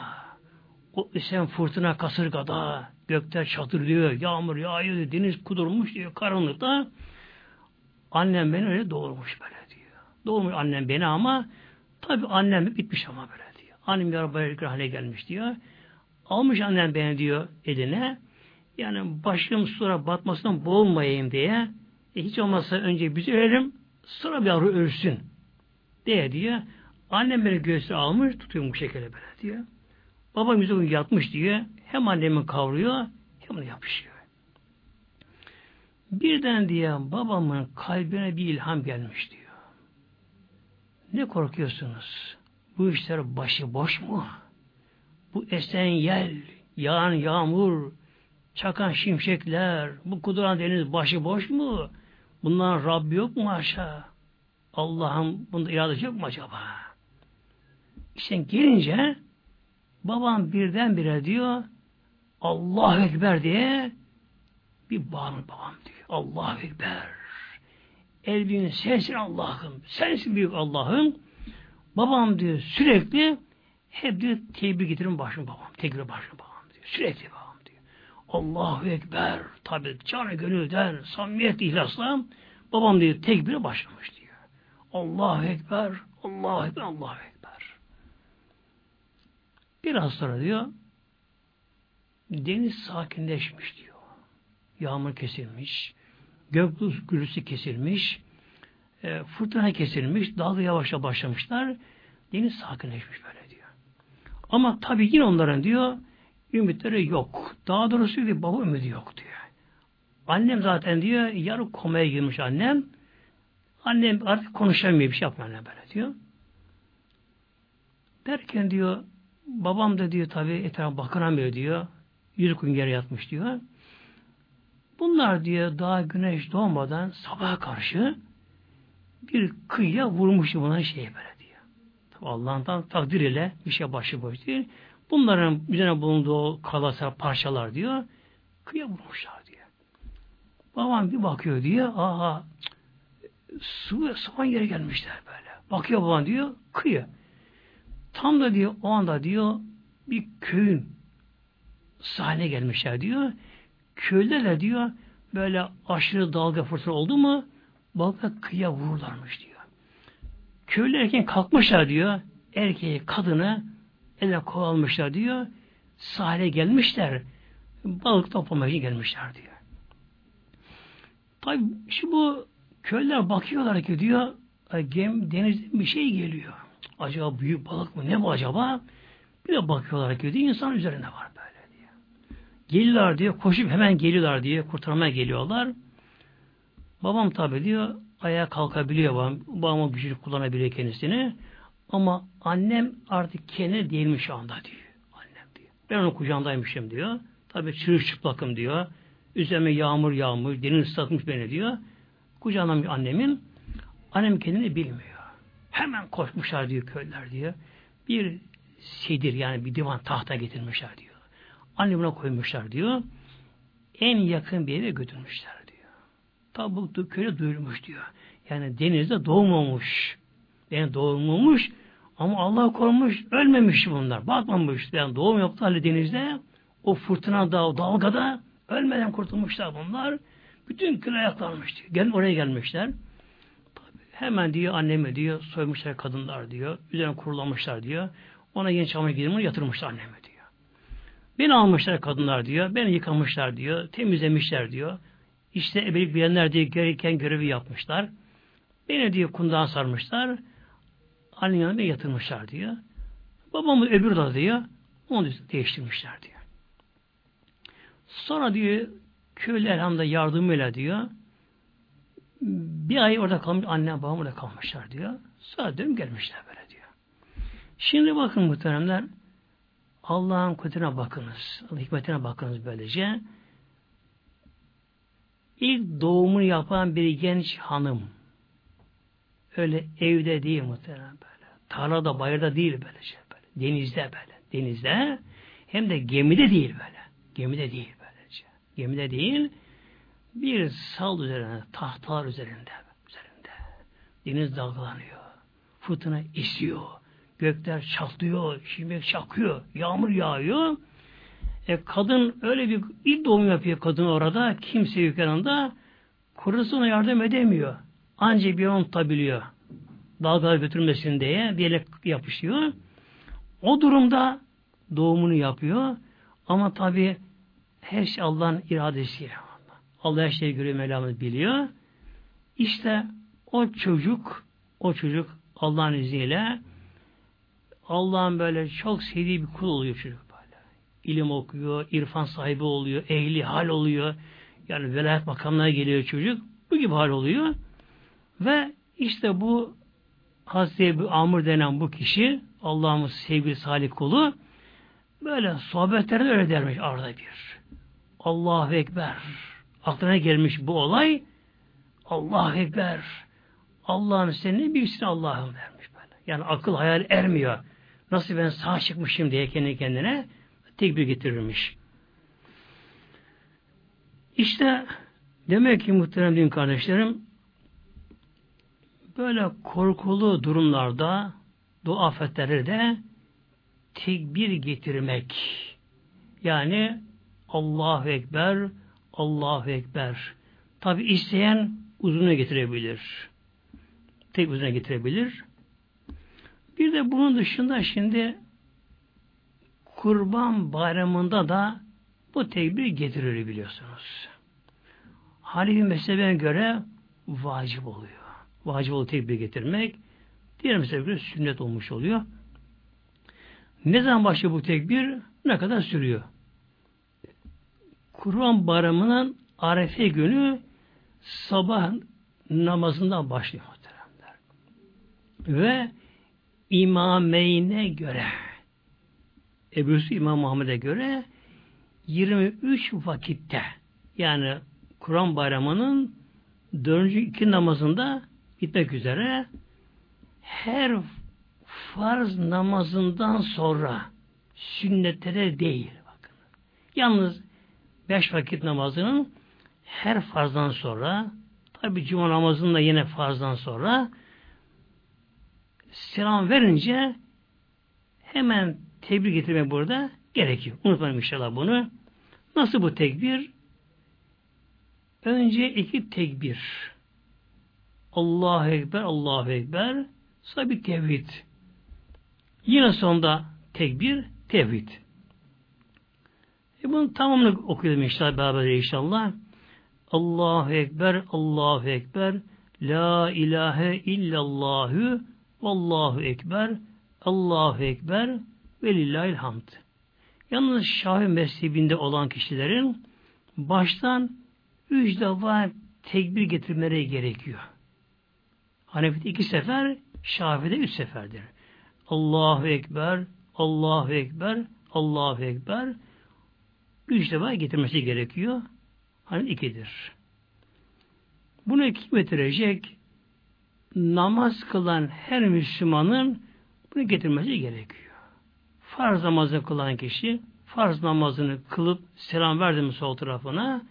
o esen fırtına kasırgada gökler çatırlıyor, yağmur yağıyor, deniz kudurmuş diyor karanlıkta. Annem beni öyle doğurmuş böyle diyor. Doğurmuş annem beni ama tabi annem bitmiş ama böyle diyor. Annem yarabaylık hale gelmiş diyor. Almış annem beni diyor eline. Yani başım sulara batmasından boğulmayayım diye. E hiç olmazsa önce biz ölelim sonra bir yavru ölsün diye diyor. Annem beni göğsüne almış tutuyor bu şekilde böyle diyor. Babam yüzü yatmış diyor. Hem annemi kavruyor hem de yapışıyor. Birden diye babamın kalbine bir ilham gelmiş diyor. Ne korkuyorsunuz? Bu işler başı boş mu? Bu esen yel, yağan yağmur, çakan şimşekler, bu kuduran deniz başı boş mu? Bunların Rabbi yok mu aşağı? Allah'ın bunda iradesi yok mu acaba? İşte gelince babam birdenbire diyor Allah Ekber diye bir bağırır babam diyor. Allah Ekber. Elbin sensin Allah'ım. Sensin büyük Allah'ım. Babam diyor sürekli hep diyor tebrik getirin başım babam. Tekbir başım babam diyor. Sürekli babam diyor. Allahu Ekber. Tabi canı gönülden samimiyet ihlasla babam diyor tekbire başlamış diyor. Allahu Ekber. Allahu Ekber. Allahu Ekber. Biraz sonra diyor deniz sakinleşmiş diyor. Yağmur kesilmiş. Gök gürültüsü kesilmiş. E, fırtına kesilmiş. Dalga yavaşça başlamışlar. Deniz sakinleşmiş böyle diyor. Ama tabii yine onların diyor ümitleri yok. Daha doğrusu diyor, baba ümidi yok diyor. Annem zaten diyor yarı komaya girmiş annem. Annem artık konuşamıyor bir şey yapmıyor böyle diyor. Derken diyor babam da diyor tabi etrafa bakınamıyor diyor. Yüz gün yere yatmış diyor. Bunlar diyor daha güneş doğmadan sabaha karşı bir kıyıya vurmuş buna şey böyle diyor. Allah'tan takdir ile bir şey başıboş değil. Bunların üzerine bulunduğu kalasa parçalar diyor. Kıyıya vurmuşlar diyor. Babam bir bakıyor diyor. Aha su saman yere gelmişler böyle. Bakıyor babam diyor. Kıyı. Tam da diyor o anda diyor bir köyün sahne gelmişler diyor. Köylerle diyor böyle aşırı dalga fırtına oldu mu balıklar kıyıya vururlarmış diyor. Köylü erken kalkmışlar diyor. Erkeği, kadını ele kovalmışlar diyor. Sahile gelmişler. Balık toplamak için gelmişler diyor. Tabi şu bu köyler bakıyorlar ki diyor gem, denizde bir şey geliyor. Acaba büyük balık mı? Ne bu acaba? Bir de bakıyorlar ki diyor, insan üzerinde var böyle diyor. Geliyorlar diyor, koşup hemen geliyorlar diye kurtarmaya geliyorlar. Babam tabi diyor, ayağa kalkabiliyor babam. Babam o gücünü kullanabiliyor kendisini. Ama annem artık kendi değilmiş şu anda diyor. Annem diyor. Ben onun kucağındaymışım diyor. Tabi çırılçıplakım diyor. Üzerime yağmur yağmış, deniz ıslatmış beni diyor. Kucağından annemin. Annem kendini bilmiyor. Hemen koşmuşlar diyor köyler diyor. Bir sedir yani bir divan tahta getirmişler diyor. Anne buna koymuşlar diyor. En yakın bir yere götürmüşler diyor. Tabi bu köye duyurmuş diyor. Yani denizde doğmamış. Yani doğmamış ama Allah korumuş, ölmemiş bunlar. Bakmamış. Yani doğum yaptı hali denizde. O fırtına da, dalgada ölmeden kurtulmuşlar bunlar. Bütün köy ayaklanmış diyor. Gelin oraya gelmişler. Hemen diyor anneme diyor soymuşlar kadınlar diyor. Üzerine kurulamışlar diyor. Ona yeni çamaşır giydirmiş yatırmışlar anneme diyor. Beni almışlar kadınlar diyor. Beni yıkamışlar diyor. Temizlemişler diyor. İşte ebelik bilenler diye gereken görevi yapmışlar. Beni diyor kundağa sarmışlar. Annemin yanına yatırmışlar diyor. Babamı öbür da diyor. Onu değiştirmişler diyor. Sonra diyor köylü elhamda yardımıyla diyor bir ay orada kalmış, anne babam orada kalmışlar diyor. Sonra dönüp gelmişler böyle diyor. Şimdi bakın muhteremler, Allah'ın kudretine bakınız. Hikmetine bakınız böylece. İlk doğumunu yapan bir genç hanım. Öyle evde değil muhtemelen böyle. Tarlada, bayırda değil böylece. Böyle. Denizde böyle. Denizde hem de gemide değil böyle. Gemide değil böylece. Gemide değil bir sal üzerine, tahtalar üzerinde. üzerinde. Deniz dalgalanıyor. Fırtına esiyor. Gökler çatlıyor. Şimşek çakıyor. Yağmur yağıyor. E, kadın öyle bir ilk doğum yapıyor kadın orada. Kimse yok yanında. Kurusu ona yardım edemiyor. Ancak bir onu tutabiliyor. Dalgalar götürmesin diye bir yere yapışıyor. O durumda doğumunu yapıyor. Ama tabi her şey Allah'ın iradesi. Allah her şeyi görüyor, Mevlamız biliyor. İşte o çocuk, o çocuk Allah'ın izniyle Allah'ın böyle çok sevdiği bir kul oluyor çocuk böyle. İlim okuyor, irfan sahibi oluyor, ehli hal oluyor. Yani velayet makamına geliyor çocuk. Bu gibi hal oluyor. Ve işte bu Hazreti Amr denen bu kişi Allah'ın sevgili salih kulu böyle sohbetlerinde öyle dermiş arada bir. Allahu Ekber. Aklına gelmiş bu olay. Allahu Ekber. Allah'ım sen ne büyüksün Allah'ım dermiş böyle. Yani akıl hayal ermiyor. Nasıl ben sağ çıkmışım diye kendi kendine tekbir getirirmiş. İşte demek ki muhterem din kardeşlerim böyle korkulu durumlarda bu afetlerde tekbir getirmek yani Allahu Ekber Allahu Ekber tabi isteyen uzuna getirebilir tek uzuna getirebilir bir de bunun dışında şimdi Kurban Bayramı'nda da bu tekbir getirir biliyorsunuz. Halifi mezhebine göre vacip oluyor. Vacip oluyor tekbir getirmek. Diğer mezhebe göre sünnet olmuş oluyor. Ne zaman başlıyor bu tekbir? Ne kadar sürüyor? Kurban Bayramı'nın Arefe günü sabah namazından başlıyor muhteremler. Ve imameyne göre Ebu Yusuf İmam Muhammed'e göre 23 vakitte yani Kur'an bayramının dördüncü iki namazında bitmek üzere her farz namazından sonra sünnetlere değil. Bakın. Yalnız beş vakit namazının her farzdan sonra tabi cuma namazının da yine farzdan sonra selam verince hemen tebrik getirmek burada gerekiyor. Unutmayın inşallah bunu. Nasıl bu tekbir? Önce iki tekbir. Allahu Ekber, Allahu Ekber. Sonra bir tevhid. Yine sonunda tekbir, tevhid. E bunun tamamını okuyalım inşallah beraber inşallah. Allahu Ekber, Allahu Ekber, La ilahe illallahü, Allahu Ekber, Allahu Ekber, ve lillahil hamd. Yalnız Şafi mezhebinde olan kişilerin baştan üç defa tekbir getirmeleri gerekiyor. Hanefi'de iki sefer, Şafi'de üç seferdir. Allahu Ekber, Allahu Ekber, Allahu Ekber. Üç defa getirmesi gerekiyor. Hani ikidir. Bunu kim getirecek? Namaz kılan her Müslümanın bunu getirmesi gerekiyor farz namazı kılan kişi farz namazını kılıp selam verdi mi sol tarafına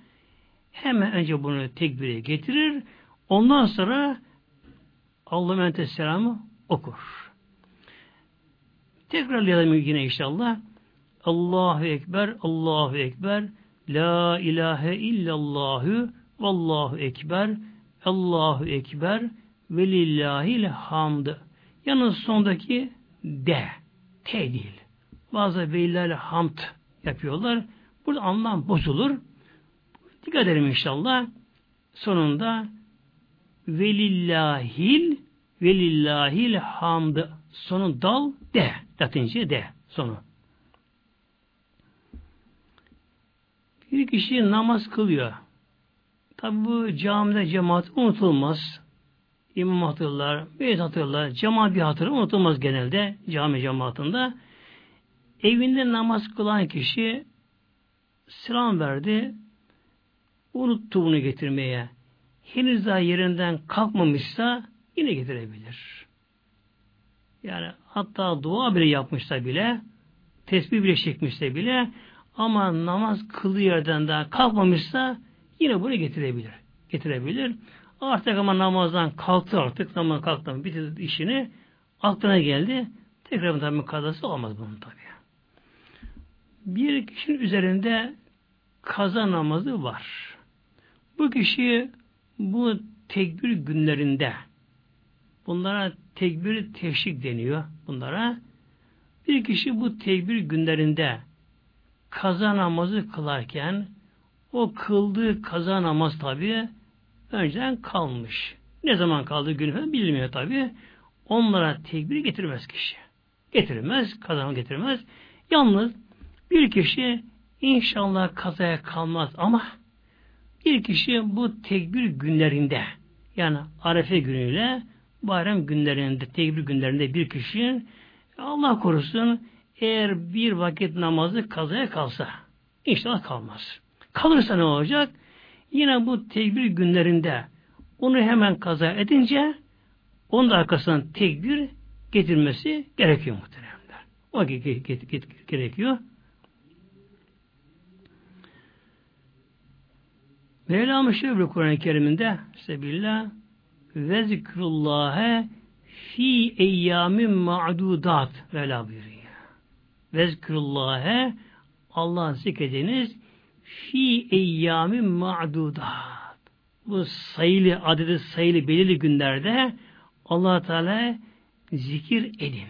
hemen önce bunu tekbire getirir. Ondan sonra Allah'ın selamı okur. Tekrarlayalım yine inşallah. Allahu Ekber, Allahu Ekber, La ilahe illallahü, Vallahu Ekber, Allahu Ekber, ve lillahil hamd. Yalnız sondaki de, te değil. Bazı velilerle hamd yapıyorlar. Burada anlam bozulur. Dikkat edelim inşallah. Sonunda velillahil velillahil hamd sonu dal de latince de sonu. Bir kişi namaz kılıyor. Tabi bu camide cemaat unutulmaz. İmam hatırlar, beyt hatırlar, cemaat bir hatırı unutulmaz genelde cami cemaatinde. evinde namaz kılan kişi selam verdi, unuttu bunu getirmeye. Henüz daha yerinden kalkmamışsa yine getirebilir. Yani hatta dua bile yapmışsa bile, tesbih bile çekmişse bile ama namaz kıldığı yerden daha kalkmamışsa yine bunu getirebilir. Getirebilir. Artık ama namazdan kalktı artık, namaz kalktı, bitirdi işini, aklına geldi. Tekrar tabi kazası olmaz bunun tabi. Bir kişinin üzerinde kaza namazı var. Bu kişi bu tekbir günlerinde bunlara tekbir teşrik deniyor bunlara. Bir kişi bu tekbir günlerinde kaza namazı kılarken o kıldığı kaza namaz tabi önceden kalmış. Ne zaman kaldığı günü bilmiyor tabi. Onlara tekbir getirmez kişi. Getirmez, kazanı getirmez. Yalnız bir kişi inşallah kazaya kalmaz ama bir kişi bu tekbir günlerinde yani Arefe günüyle bayram günlerinde, tekbir günlerinde bir kişi Allah korusun eğer bir vakit namazı kazaya kalsa inşallah kalmaz. Kalırsa ne olacak? Yine bu tekbir günlerinde onu hemen kaza edince onun da arkasından tekbir getirmesi gerekiyor muhteremler. O gerekiyor. Mevlam şöyle Kur'an-ı Kerim'inde Sebillah ve zikrullâhe fi eyyamin ma'dudat Mevla buyuruyor. Ve zikrullâhe Allah zikrediniz fi eyyamin ma'dudat. Bu sayılı, adedi sayılı belirli günlerde allah Teala zikir edin.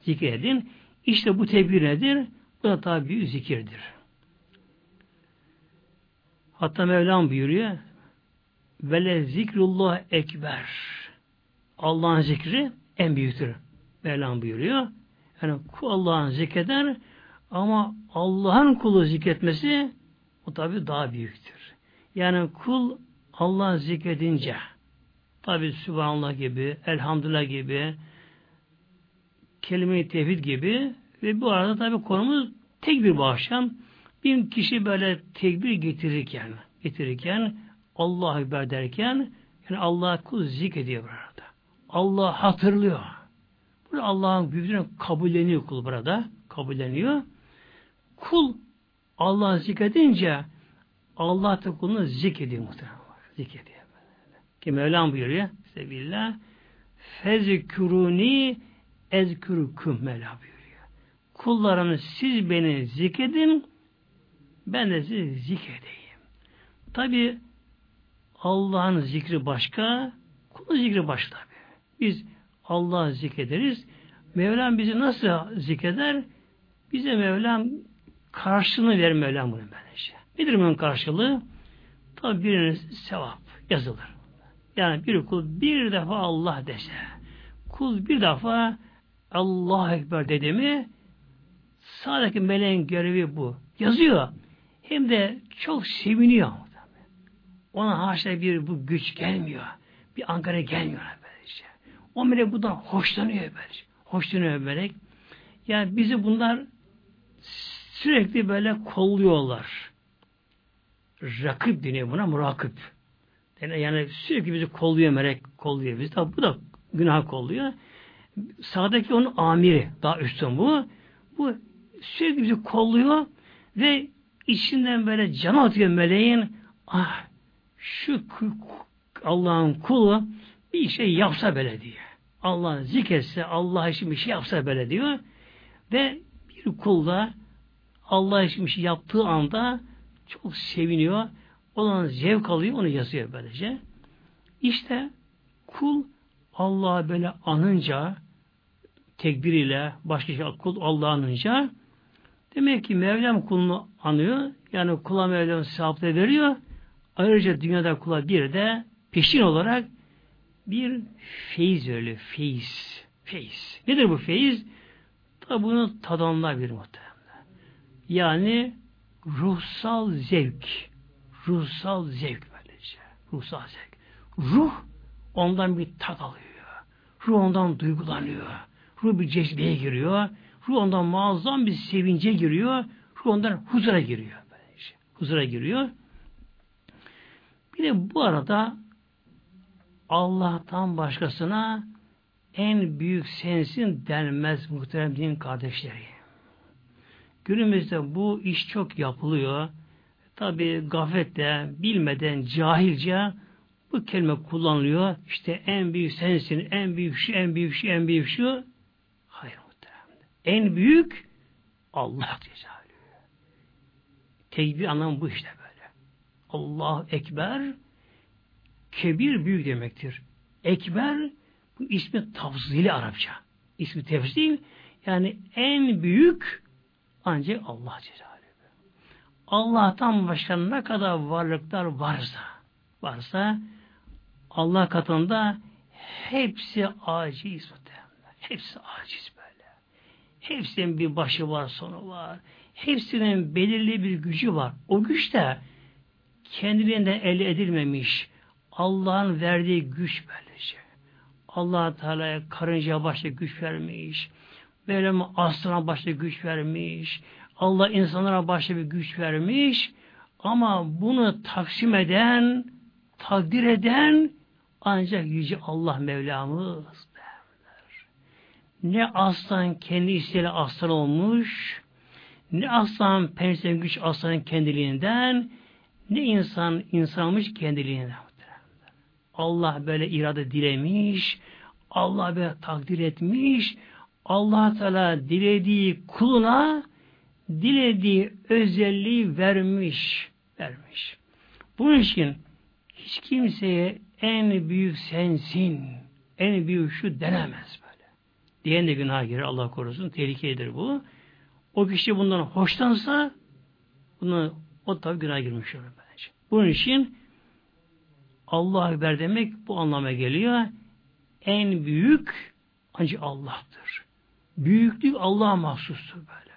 Zikir edin. İşte bu tebir nedir? Bu da tabi büyük zikirdir. Hatta Mevlam buyuruyor Vele zikrullah ekber Allah'ın zikri en büyüktür. Mevlam buyuruyor. Yani Allah'ın zikreder ama Allah'ın kulu zikretmesi o tabi daha büyüktür. Yani kul Allah zikredince tabi Sübhanallah gibi, Elhamdülillah gibi kelime-i tevhid gibi ve bu arada tabi konumuz tek bir bu akşam bir kişi böyle tekbir getirirken getirirken Allah Ekber derken yani Allah kul zikrediyor burada. Allah hatırlıyor. Allah'ın büyüklüğünü kabulleniyor kul burada. Kabulleniyor. Kul Allah zikredince Allah da kulunu zikrediyor muhtemelen. Zikrediyor. Ki Mevlam buyuruyor. Sebillah. Fezkuruni ezkurukum Mevla buyuruyor. Kullarım siz beni zikredin ben de sizi zikredeyim. Tabi Allah'ın zikri başka kulun zikri başka tabi. Biz Allah'ı zikrederiz. Mevlam bizi nasıl zikreder? Bize Mevlam karşılığını verir Mevlam bunu böylece. Nedir bunun karşılığı? Tabi birinin sevap yazılır. Yani bir kul bir defa Allah dese, kul bir defa Allah Ekber dedi mi, sağdaki meleğin görevi bu. Yazıyor. Hem de çok seviniyor. Ona haşa bir bu güç gelmiyor. Bir Ankara gelmiyor. O melek bundan hoşlanıyor böylece. Hoşlanıyor melek. Yani bizi bunlar sürekli böyle kolluyorlar. Rakip deniyor buna, murakip. Yani sürekli bizi kolluyor melek, kolluyor bizi. Tabi bu da günah kolluyor. Sağdaki onun amiri, daha üstün bu. Bu sürekli bizi kolluyor ve içinden böyle can atıyor meleğin. Ah şu Allah'ın kulu bir şey yapsa böyle diye. Allah zikretse, Allah için bir şey yapsa böyle diyor. Ve bir kul da Allah için bir şey yaptığı anda çok seviniyor. Olan zevk alıyor, onu yazıyor böylece. İşte kul Allah'ı böyle anınca tekbir ile başka şey kul Allah'ı anınca demek ki Mevlam kulunu anıyor. Yani kula Mevlam sevapları veriyor. Ayrıca dünyada kula bir de peşin olarak bir feyiz öyle feyiz. Feyiz. Nedir bu feyiz? Tabi bunu tadanlar bir muhtemelen. Yani ruhsal zevk. Ruhsal zevk böylece. Ruhsal zevk. Ruh ondan bir tat alıyor. Ruh ondan duygulanıyor. Ruh bir cezbeye giriyor. Ruh ondan muazzam bir sevince giriyor. Ruh ondan huzura giriyor. Böylece. Huzura giriyor. Bir de bu arada Allah'tan başkasına en büyük sensin denmez muhterem din kardeşleri. Günümüzde bu iş çok yapılıyor. Tabi gafletle, bilmeden, cahilce bu kelime kullanılıyor. İşte en büyük sensin, en büyük şu, en büyük şu, en büyük şu. Hayır muhterem. En büyük Allah Cezalü. Tekbir anlamı bu işte böyle. Allah Ekber kebir büyük demektir. Ekber bu ismi tafzili Arapça. İsmi tefzil yani en büyük ancak Allah Cezalü. Allah'tan başka ne kadar varlıklar varsa varsa Allah katında hepsi aciz Hepsi aciz böyle. Hepsinin bir başı var, sonu var. Hepsinin belirli bir gücü var. O güç de kendiliğinden elde edilmemiş. Allah'ın verdiği güç böylece. allah Teala'ya karınca başta güç vermiş. Böyle aslına başta güç vermiş. Allah insanlara başta bir güç vermiş. Ama bunu taksim eden, takdir eden ancak Yüce Allah Mevlamız derler. Ne aslan kendi isteğiyle aslan olmuş, ne aslan pençeden güç aslanın kendiliğinden, ne insan insanmış kendiliğinden. Allah böyle irade dilemiş, Allah böyle takdir etmiş, Allah Teala dilediği kuluna dilediği özelliği vermiş, vermiş. Bunun için hiç kimseye en büyük sensin, en büyük şu denemez böyle. Diyen de günah girer Allah korusun. Tehlikedir bu. O kişi bundan hoşlansa bunu o tabi günah girmiş olur bence. Bunun için Allah Ekber demek bu anlama geliyor. En büyük ancak Allah'tır. Büyüklük Allah'a mahsustur böyle.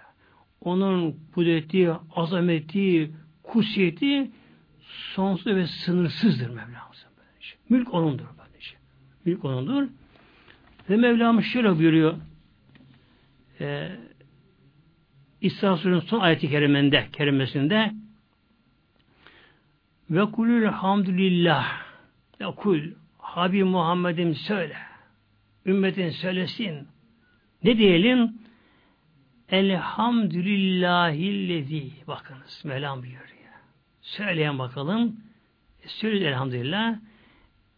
Onun kudreti, azameti, kusiyeti sonsuz ve sınırsızdır Mevlamızın. Böylece. Mülk O'nundur. Böylece. Mülk O'nundur. Ve Mevlamız şöyle buyuruyor. E, İsra Sure'nin son ayeti kerimende, kerimesinde ve kulül hamdülillah ve kul Habib Muhammed'im söyle. Ümmetin söylesin. Ne diyelim? Elhamdülillahillezi. Bakınız Mevlam buyuruyor. Söyleyen bakalım. E, söyle elhamdülillah.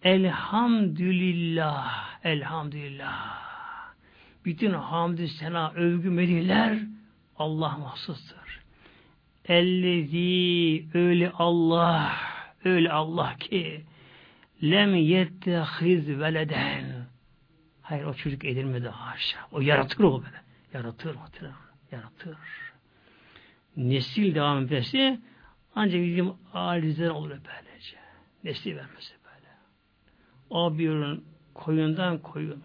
Elhamdülillah. Elhamdülillah. Bütün hamdü sena, övgü, medihler Allah mahsustur. Ellezi öyle Allah, öyle Allah ki lem yettehiz veleden. Hayır o çocuk edilmedi haşa. O yaratır o böyle. Yaratır muhtemelen. Yaratır. Nesil devam etmesi ancak bizim ailizden olur böylece. Nesil vermesi böyle. Bir koyundan koyun.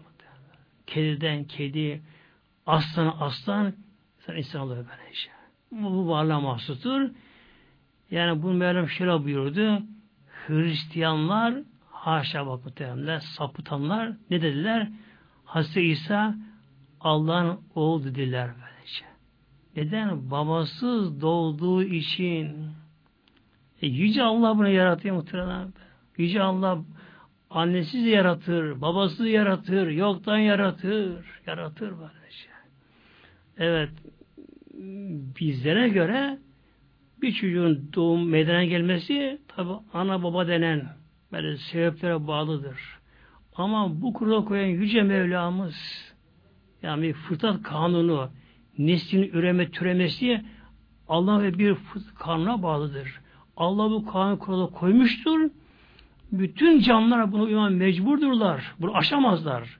Kediden kedi, aslan aslan, sen insan olur böylece. Bu, bu varlığa mahsustur. Yani bunu Mevlam şöyle buyurdu. Hristiyanlar haşa bak muhteremler, sapıtanlar ne dediler? Hazreti İsa Allah'ın oğlu dediler böylece. Neden? Babasız doğduğu için. E, Yüce Allah bunu yaratıyor muhtemelen. Yüce Allah annesiz yaratır, babasız yaratır, yoktan yaratır, yaratır böylece. Evet, bizlere göre bir çocuğun doğum meydana gelmesi tabi ana baba denen böyle sebeplere bağlıdır. Ama bu kurula koyan Yüce Mevlamız yani fıtrat kanunu neslin üreme türemesi Allah ve bir kanuna bağlıdır. Allah bu kanun kuralı koymuştur. Bütün canlılar bunu uyman mecburdurlar. Bunu aşamazlar.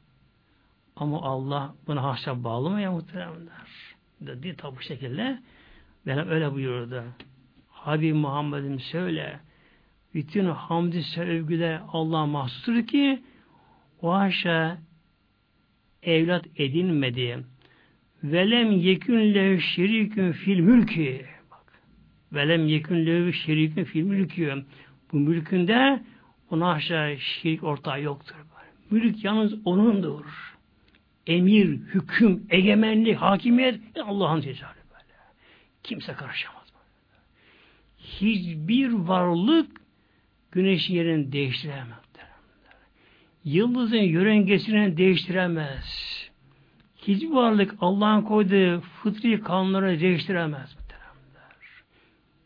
Ama Allah buna haşa bağlamaya muhteremler. Dedi tabi bu şekilde. Ben öyle buyurdu. Habib Muhammed'im söyle bütün hamdi sevgiler Allah'a mahsustur ki o haşa evlat edinmedi. Velem yekün lev şerikün fil mülki. Bak. Velem yekün lev şerikün fil mülki. Bu mülkünde ona aşağı şirik ortağı yoktur. Mülk yalnız onundur. emir, hüküm, egemenlik, hakimiyet Allah'ın cezali böyle. Kimse karışamaz. Hiçbir varlık güneş yerini değiştiremez. Yıldızın yörüngesini değiştiremez. Hiçbir varlık Allah'ın koyduğu fıtri kanunları değiştiremez.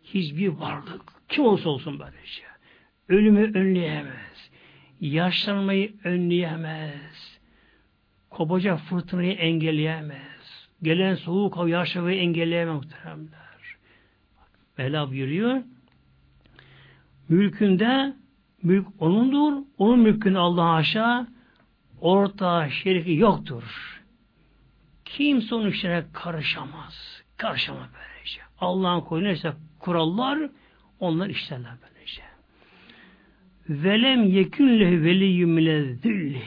Hiçbir varlık kim olsa olsun böylece. Ölümü önleyemez. Yaşlanmayı önleyemez. Kobaca fırtınayı engelleyemez. Gelen soğuk hava engelleyemez muhteremler. Mevla buyuruyor. Mülkünde mülk onundur. Onun mülkünde Allah'a aşağı orta şeriki yoktur. Kimse onun işine karışamaz. Karışamaz böylece. Allah'ın koyduğu kurallar onlar işlerler böylece. Velem yekün lehu veliyyum minezzülli.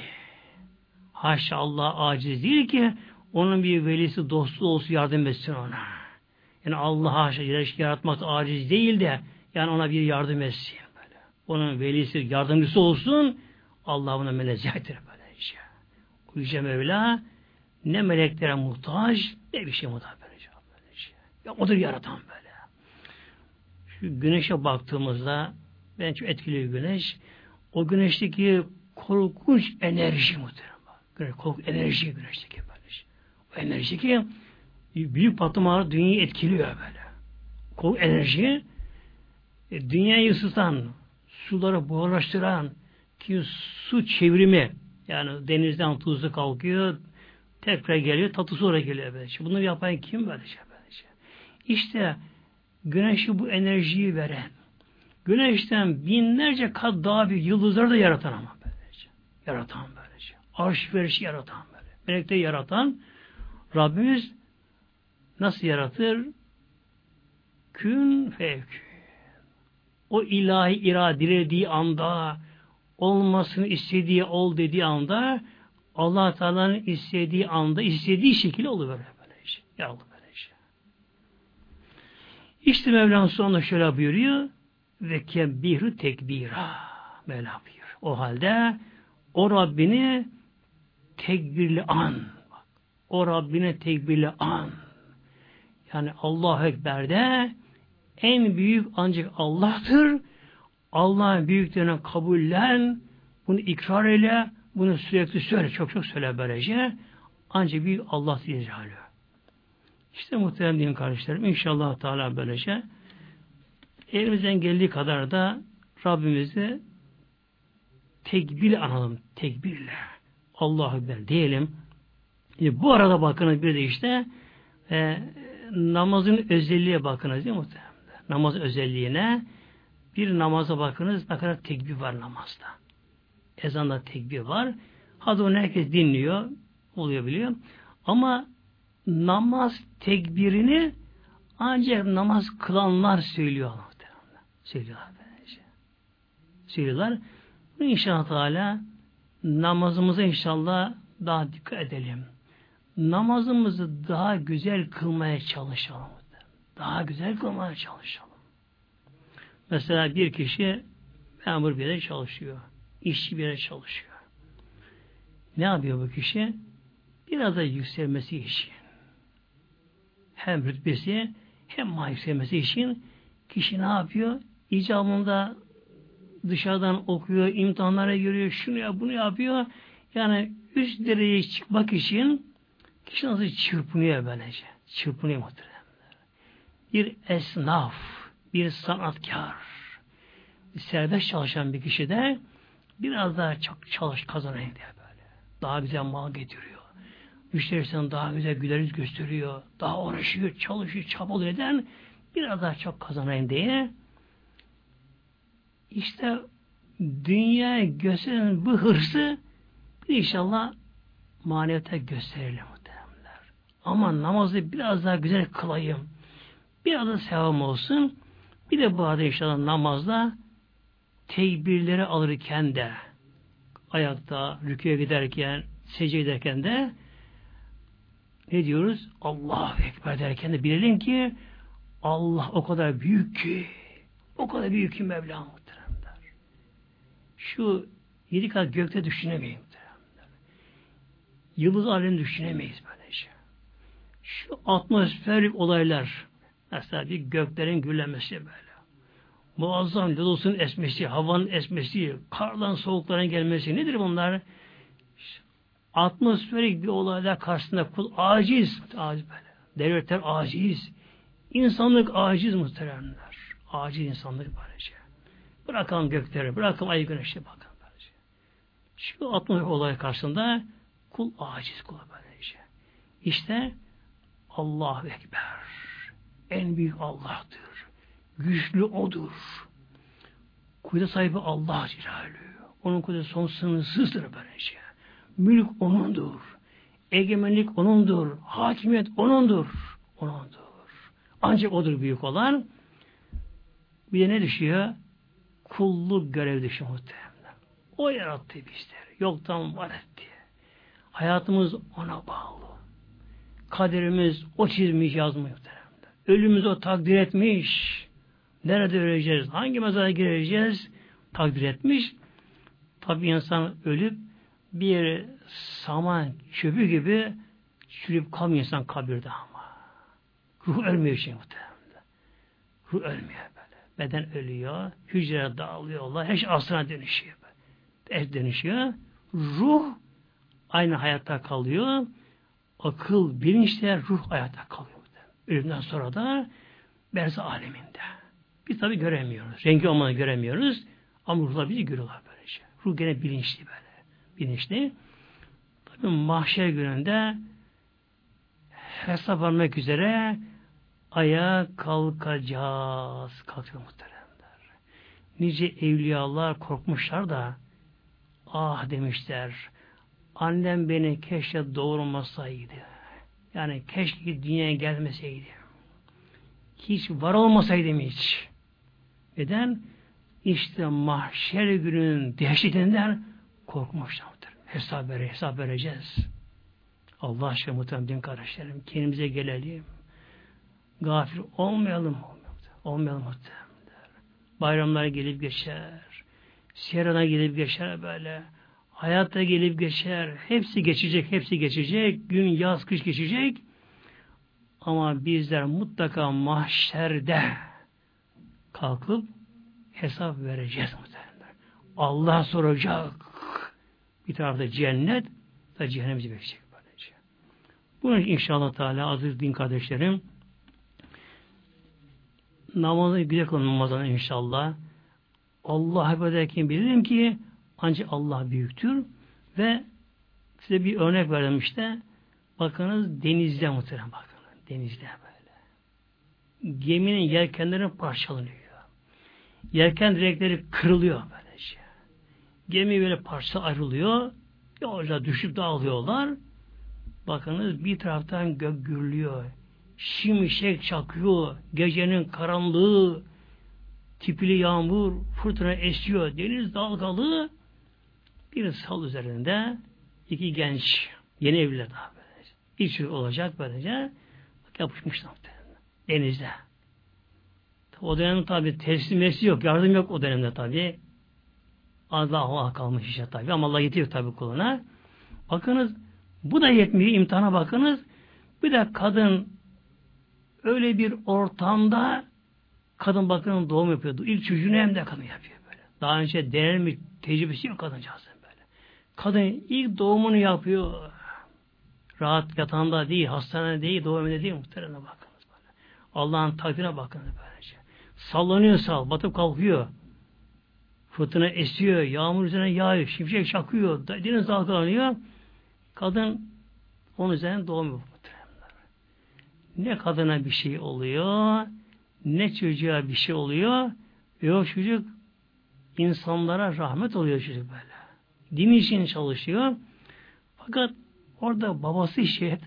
Haşa Allah aciz değil ki onun bir velisi dostu olsun yardım etsin ona. Yani Allah haşa yaratmak aciz değil de yani ona bir yardım etsin. Böyle. Onun velisi yardımcısı olsun Allah buna münezzehtir böylece. Yüce Mevla ne meleklere muhtaç ne bir şey muhtaç böylece. böylece. Ya odur yaratan böyle. Şu güneşe baktığımızda ben çok etkili güneş. O güneşteki korkunç enerji muhtemelen. Güneş, korkunç enerji güneşteki böyle. O enerji ki büyük patlamalar dünyayı etkiliyor böyle. Korkunç enerji dünyayı ısıtan, suları buharlaştıran ki su çevrimi yani denizden tuzlu kalkıyor, tekrar geliyor, tatlı sonra geliyor böyle. Şey. Bunları yapan kim böyle şey böyle şey. İşte güneşi bu enerjiyi veren, güneşten binlerce kat daha bir yıldızları da yaratan ama böylece. Yaratan böylece. Arş verişi yaratan böyle. Melekleri yaratan Rabbimiz nasıl yaratır? Kün fevkü. O ilahi irade dilediği anda olmasını istediği ol dediği anda allah Teala'nın istediği anda istediği şekilde olur böyle böyle şey. Yarıldı böyle şey. İşte Mevlam sonra şöyle buyuruyor ve kebbiru tekbira Mevla buyuruyor. O halde o Rabbini tekbirli an. O Rabbine tekbirli an. Yani Allah-u Ekber'de en büyük ancak Allah'tır. Allah'ın büyüklüğünü kabullen, bunu ikrar ile, bunu sürekli söyle, çok çok söyle böylece. Ancak büyük Allah Celle İşte muhterem din kardeşlerim, inşallah Teala böylece elimizden geldiği kadar da Rabbimizi tekbir analım, tekbirle. Allahu Ekber diyelim. E, bu arada bakınız bir de işte e, namazın özelliğe bakınız değil mi? Namaz özelliğine bir namaza bakınız ne kadar tekbir var namazda. Ezanda tekbir var. Hadi onu herkes dinliyor. Oluyor biliyor. Ama namaz tekbirini ancak namaz kılanlar söylüyor. Söylüyorlar. Böylece. Söylüyorlar. Bu inşallah Teala namazımıza inşallah daha dikkat edelim. Namazımızı daha güzel kılmaya çalışalım. Daha güzel kılmaya çalışalım. Mesela bir kişi memur bir yere çalışıyor. işçi bir yere çalışıyor. Ne yapıyor bu kişi? Biraz da yükselmesi için. Hem rütbesi hem ma yükselmesi için kişi ne yapıyor? İcabında dışarıdan okuyor, imtihanlara giriyor, şunu yap, bunu yapıyor. Yani üst dereceye çıkmak için kişi nasıl çırpınıyor böylece. Çırpınıyor muhtemelen. Bir esnaf, bir sanatkar, serbest çalışan bir kişi de biraz daha çok çalış kazanayım diye böyle. Daha güzel mal getiriyor. Müşterisine daha güzel güler yüz gösteriyor. Daha uğraşıyor, çalışıyor, çabalıyor eden biraz daha çok kazanayım diye işte dünya gösteren bu hırsı inşallah maneviyata gösterelim muhtemelenler. Ama namazı biraz daha güzel kılayım. Biraz da sevabım olsun. Bir de bu arada inşallah namazda tekbirleri alırken de ayakta, rüküye giderken, secde ederken de ne diyoruz? Allahu Ekber derken de bilelim ki Allah o kadar büyük ki o kadar büyük ki Mevla muhteremler. Şu yedi kat gökte düşünemeyin muhteremler. Yıldız alemi düşünemeyiz böylece. Şu atmosferik olaylar, mesela bir göklerin gürlemesi böyle. Muazzam lodosun esmesi, havanın esmesi, kardan soğukların gelmesi nedir bunlar? Atmosferik bir olaylar karşısında kul aciz, aciz böyle. Devletler aciz. İnsanlık aciz muhteremler. Aciz insanlık böylece. Bırakalım gökleri, bırakalım ay güneşe bakın böylece. Şu atmosferik olay karşısında kul aciz kul böylece. İşte Allahu Ekber. En büyük Allah'tır. Güçlü O'dur. Kudret sahibi Allah Cilalü. Onun kudreti son sınırsızdır böylece. Mülk O'nundur. Egemenlik O'nundur. Hakimiyet O'nundur. O'nundur. Ancak O'dur büyük olan. Bir de ne düşüyor? Kulluk görev düşüyor muhtemelen. O yarattı bizleri. Yoktan var etti. Hayatımız O'na bağlı. Kaderimiz O çizmiş yazmıyor muhtemelen. Ölümümüzü O takdir etmiş. Nerede öleceğiz? Hangi mezara gireceğiz? Takdir etmiş. Tabi insan ölüp bir saman çöpü gibi çürüp kalmıyor insan kabirde ama. Ruh ölmüyor şey muhtemelen. Ruh ölmüyor böyle. Beden ölüyor. Hücreler dağılıyorlar. Her şey aslına dönüşüyor. Et dönüşüyor. Ruh aynı hayatta kalıyor. Akıl, bilinçler, ruh hayatta kalıyor. Ölümden sonra da berza aleminde. Biz tabi göremiyoruz. Rengi olmadan göremiyoruz. Ama ruhlar bizi görüyorlar böylece. Ruh gene bilinçli böyle. Bilinçli. Tabi mahşer gününde hesap almak üzere ayağa kalkacağız. Kalkıyor muhteremler. Nice evliyalar korkmuşlar da ah demişler annem beni keşke doğurmasaydı. Yani keşke dünyaya gelmeseydi. Hiç var olmasaydım hiç. Neden? İşte mahşer günün dehşetinden korkmuşlardır. Hesap, vere, hesap vereceğiz. Allah aşkına muhtemelen din kardeşlerim. Kendimize gelelim. Gafir olmayalım. Olmayalım muhtemelen. Bayramlar gelip geçer. Siyarana gelip geçer böyle. Hayatta gelip geçer. Hepsi geçecek, hepsi geçecek. Gün, yaz, kış geçecek. Ama bizler mutlaka mahşerde kalkıp hesap vereceğiz muhtemelen. Allah soracak. Bir tarafta cennet, da cehennemizi bekleyecek böylece. Bunun inşallah Teala aziz din kardeşlerim namazı güzel kılın namazını inşallah. Allah ederken bilirim ki ancak Allah büyüktür ve size bir örnek verdim işte. Bakınız denizde muhtemelen bakın. Denizde böyle. Geminin yelkenleri parçalanıyor. Yelken direkleri kırılıyor böylece. Gemi böyle parça ayrılıyor. Yolca düşüp dağılıyorlar. Bakınız bir taraftan gök gürlüyor. Şimşek çakıyor. Gecenin karanlığı, tipili yağmur, fırtına esiyor. Deniz dalgalı. Bir sal üzerinde iki genç, yeni evliler daha böylece. İç olacak böylece. Bak yapışmışlar denizde. O dönemde tabi teslimiyeti yok, yardım yok o dönemde tabi. Allah kalmış işte tabi ama Allah yetiyor tabi kuluna. Bakınız bu da yetmiyor imtihana bakınız. Bir de kadın öyle bir ortamda kadın bakın doğum yapıyordu. İlk çocuğunu hem de kadın yapıyor böyle. Daha önce denenmiş tecrübesi yok kadıncağızın böyle. Kadın ilk doğumunu yapıyor. Rahat yatağında değil, hastanede değil, doğum evinde değil muhtemelen bakınız. Allah'ın takdirine bakınız böylece. Sallanıyor sal, batıp kalkıyor. Fırtına esiyor, yağmur üzerine yağıyor, şimşek çakıyor, deniz dalgalanıyor. Kadın onun üzerine doğum yapıyor. Ne kadına bir şey oluyor, ne çocuğa bir şey oluyor, o çocuk insanlara rahmet oluyor çocuk böyle. Din için çalışıyor. Fakat orada babası işe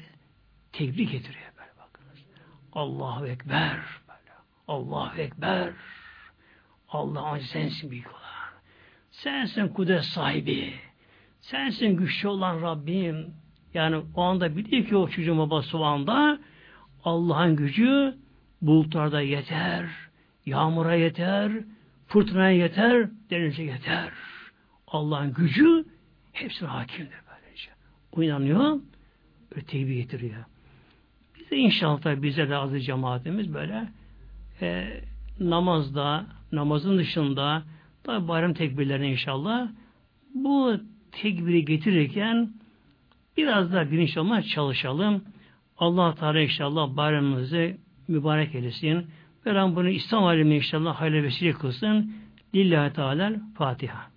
tebrik getiriyor böyle bakınız. Allahu Ekber böyle. Allahu Ekber. Allah sensin büyük olan. Sensin kudret sahibi. Sensin güçlü olan Rabbim. Yani o anda biliyor ki o çocuğun babası o anda Allah'ın gücü bulutlarda yeter, yağmura yeter, fırtınaya yeter, denize yeter. Allah'ın gücü hepsine hakimdir böylece. uyanıyor, öteyi getiriyor. Bize inşallah bize de azı cemaatimiz böyle e, namazda, namazın dışında tabi bayram tekbirlerine inşallah bu tekbiri getirirken biraz daha bilinçli olmaya çalışalım. Allah Teala inşallah bayramımızı mübarek eylesin. Ve bunu İslam alemi inşallah hayırlı vesile kılsın. Lillahi Teala Fatiha.